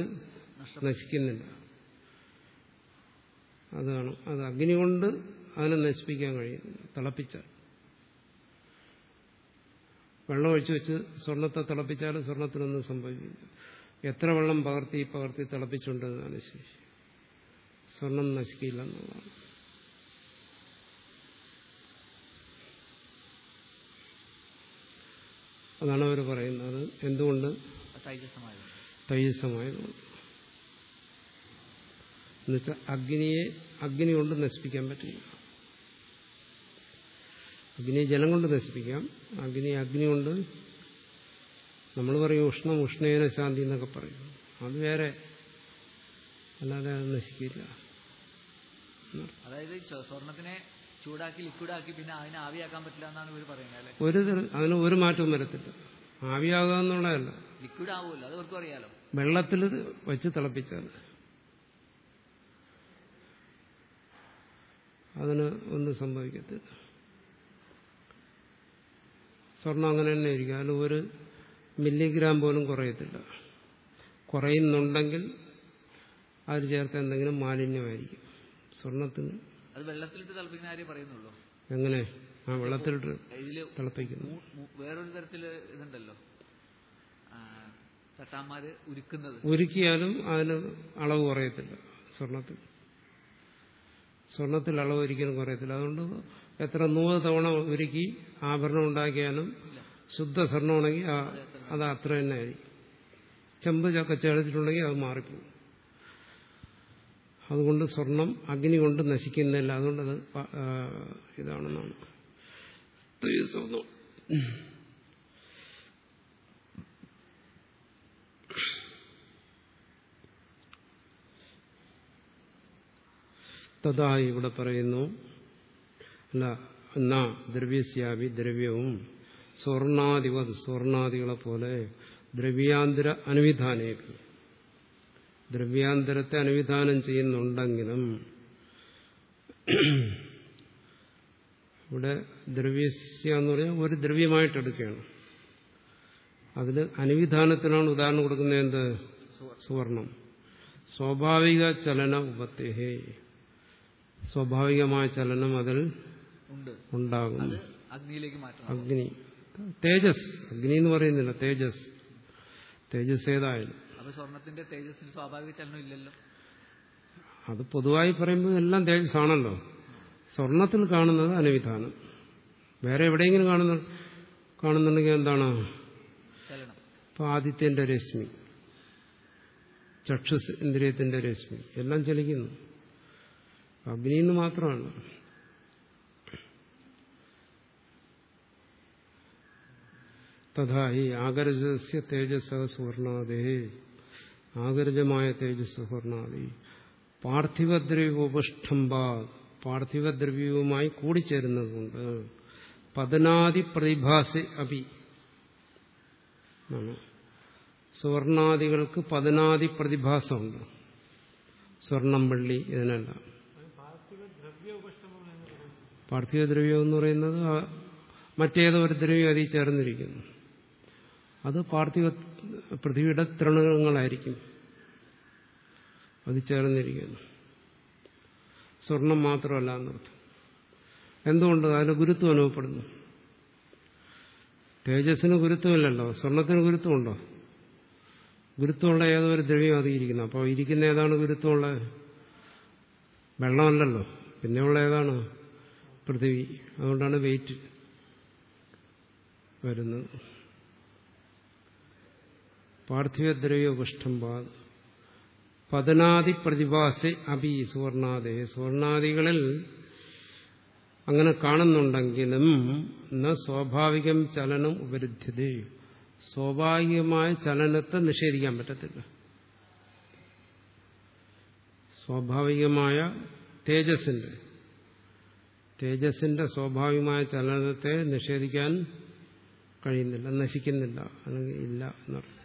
നശിക്കുന്നില്ല. അതാണ്. അത് അഗ്നി കൊണ്ട് അതിനെ നശിപ്പിക്കാൻ കഴിയുന്നില്ല തിളപ്പിച്ചാൽ. വെള്ളം ഒഴിച്ചു വെച്ച് സ്വർണത്തെ തിളപ്പിച്ചാലും സ്വർണത്തിനൊന്നും സംഭവിക്കില്ല. എത്ര വെള്ളം പകർത്തി പകർത്തി തിളപ്പിച്ചുകൊണ്ടിരുന്നാലും അനുശേഷി സ്വർണം നശിക്കില്ല എന്നുള്ളതാണ്. അതാണ് അവർ പറയുന്നത്. എന്തുകൊണ്ട്? തൈജസമായതുകൊണ്ട് എന്നുവെച്ചാൽ അഗ്നിയെ അഗ്നി കൊണ്ട് നശിപ്പിക്കാൻ പറ്റില്ല. അഗ്നിയെ ജലം കൊണ്ട് നശിപ്പിക്കാം. അഗ്നി അഗ്നി കൊണ്ട് നമ്മൾ പറയും ഉഷ്ണം ഉഷ്ണേന ശാന്തി എന്നൊക്കെ പറയും. അത് വേറെ അല്ലാതെ അത് നശിക്കില്ല. അതായത് സ്വർണത്തിനെ ചൂടാക്കി ലിക്വിഡാക്കി പിന്നെ അതിനെ ആവിയാക്കാൻ പറ്റില്ല എന്നാണ് ഇവർ പറയുന്നത് ഒരു അതിന് ഒരു മാറ്റവും വരത്തില്ല. ആവിയാകാന്നുള്ളതല്ല. ലിക്വിഡ് ആവുമല്ലോ അത് അവർക്കും അറിയാലോ. വെള്ളത്തിൽ വെച്ച് തിളപ്പിച്ചാൽ അതിന് ഒന്നും സംഭവിക്കത്തില്ല. സ്വർണം അങ്ങനെ തന്നെ ഇരിക്കും. അതിൽ ഒരു മില്ലിഗ്രാം പോലും കുറയത്തില്ല. കുറയുന്നുണ്ടെങ്കിൽ അതിൽ ചേർത്ത് എന്തെങ്കിലും മാലിന്യമായിരിക്കും. സ്വർണത്തിന് അത് വെള്ളത്തിലിട്ട് തിളപ്പിക്കുന്ന കാര്യം പറയുന്നുള്ളൂ. എങ്ങനെ? ആ വെള്ളത്തിലിട്ട് തിളപ്പിക്കുന്നു. വേറൊരു തരത്തിൽ ഇതുണ്ടല്ലോ. തട്ടാന്മാര് ഉരുക്കുന്നത്. ഉരുക്കിയാലും അതിന് അളവ് കുറയത്തില്ല സ്വർണത്തിൽ. സ്വർണത്തിൽ അളവ് ഒരിക്കലും കുറയത്തില്ല. അതുകൊണ്ട് എത്ര നൂറ് തവണ ഒരുക്കി ആഭരണം ഉണ്ടാക്കിയാലും ശുദ്ധ സ്വർണമാണെങ്കിൽ ആ- അത് അത്ര തന്നെ ആയിരിക്കും. ചെമ്പ് ചക്ക ചേർത്തിട്ടുണ്ടെങ്കിൽ അത് മാറിപ്പോകും. അതുകൊണ്ട് സ്വർണം അഗ്നി കൊണ്ട് നശിക്കുന്നില്ല അതുകൊണ്ടത് ഇതാണെന്നാണ്. തോന്നുന്നു തഥാ ഇവിടെ പറയുന്നു. അല്ല എന്നാ ദ്രവ്യസ്യാവി ദ്രവ്യവും സ്വർണാദിവ സ്വർണാദികളെ പോലെ ദ്രവ്യാന്തര അനുവിധാനേക്ക്. ദ്രവ്യാന്തരത്തെ അനുവിധാനം ചെയ്യുന്നുണ്ടെങ്കിലും ഇവിടെ ദ്രവ്യസ്യ എന്ന് പറഞ്ഞാൽ ഒരു ദ്രവ്യമായിട്ട് എടുക്കുകയാണ്. അതിൽ അനുവിധാനത്തിനാണ് ഉദാഹരണം കൊടുക്കുന്നത് എന്ത്? സുവർണം. സ്വാഭാവിക ചലന ഉപത്തേഹേ സ്വാഭാവികമായ ചലനം അതിൽ ഉണ്ട്. ഉണ്ടാകും അഗ്നി. തേജസ്. അഗ്നി എന്ന് പറയുന്നില്ല തേജസ്. തേജസ് ഏതായാലും. സ്വർണത്തിന്റെ തേജസ്സിന് സ്വാഭാവിക ചലനം ഇല്ലല്ലോ. അത് പൊതുവായി പറയുമ്പോൾ എല്ലാം തേജസ് ആണല്ലോ സ്വർണത്തിൽ കാണുന്നത് അനുവിധാനം. വേറെ എവിടെയെങ്കിലും കാണുന്ന കാണുന്നുണ്ടെങ്കിൽ എന്താണ്? ഇപ്പൊ ആദിത്യന്റെ രശ്മി ചക്ഷുസ് ഇന്ദ്രിയത്തിന്റെ രശ്മി എല്ലാം ചലിക്കുന്നു. അഗ്നിന്ന് മാത്രമാണ്. തഥാ ഈ ആകർജസ്യ തേജസ് സുവർണാദേ. ആകർജമായ തേജസ് സുവർണാദി. പാർത്ഥിവദ്രവ്യോപഷ്ടംബ പാർത്ഥിവദ്രവ്യവുമായി കൂടിച്ചേരുന്നതുകൊണ്ട് പതനാദി പ്രതിഭാസ ആണ്. സുവർണാദികൾക്ക് പതനാദി പ്രതിഭാസമുണ്ട്. സ്വർണം വെള്ളി ഇതിനെല്ലാം പാർത്ഥിവ ദ്രവ്യ ഉപഷ്ടമം എന്ന് പറയുന്നത് പാർത്ഥിവ ദ്രവ്യം എന്ന് പറയുന്നത് മറ്റേതോ ഒരു ദ്രവ്യം അതിൽ ചേർന്നിരിക്കുന്നു. അത് പാർത്ഥിവ പൃഥ്വിയുടെ തൃണങ്ങളായിരിക്കും. അത് ചേർന്നിരിക്കുന്നു. സ്വർണം മാത്രമല്ല എന്നർത്ഥം. എന്തുകൊണ്ട്? അതിന് ഗുരുത്വം അനുഭവപ്പെടുന്നു. തേജസ്സിന് ഗുരുത്വമില്ലല്ലോ. സ്വർണത്തിന് ഗുരുത്വമുണ്ടോ? ഗുരുത്വമുള്ള ഏതോ ഒരു ദ്രവ്യം അത് ഇരിക്കുന്നു. അപ്പോൾ ഇരിക്കുന്ന ഏതാണ് ഗുരുത്വമുള്ളത്? വെള്ളമല്ലല്ലോ. പിന്നെയുള്ള ഏതാണ്? പൃഥിവി. അതുകൊണ്ടാണ് വെയിറ്റ് വരുന്നത്. പാർത്ഥിവദ്രവ്യ ഉപഷ്ടംബാദ് പതനാദി പ്രതിഭാസെ അഭി സുവർണാദേ. സുവർണാദികളിൽ അങ്ങനെ കാണുന്നുണ്ടെങ്കിലും ന സ്വാഭാവികം ചലനം ഉപരുദ്ധ്യത സ്വാഭാവികമായ ചലനത്തെ നിഷേധിക്കാൻ പറ്റത്തില്ല. സ്വാഭാവികമായ തേജസ്സിന്റെ തേജസ്സിന്റെ സ്വാഭാവികമായ ചലനത്തെ നിഷേധിക്കാൻ കഴിയുന്നില്ല നശിക്കുന്നില്ല അല്ലെങ്കിൽ ഇല്ല എന്നർത്ഥം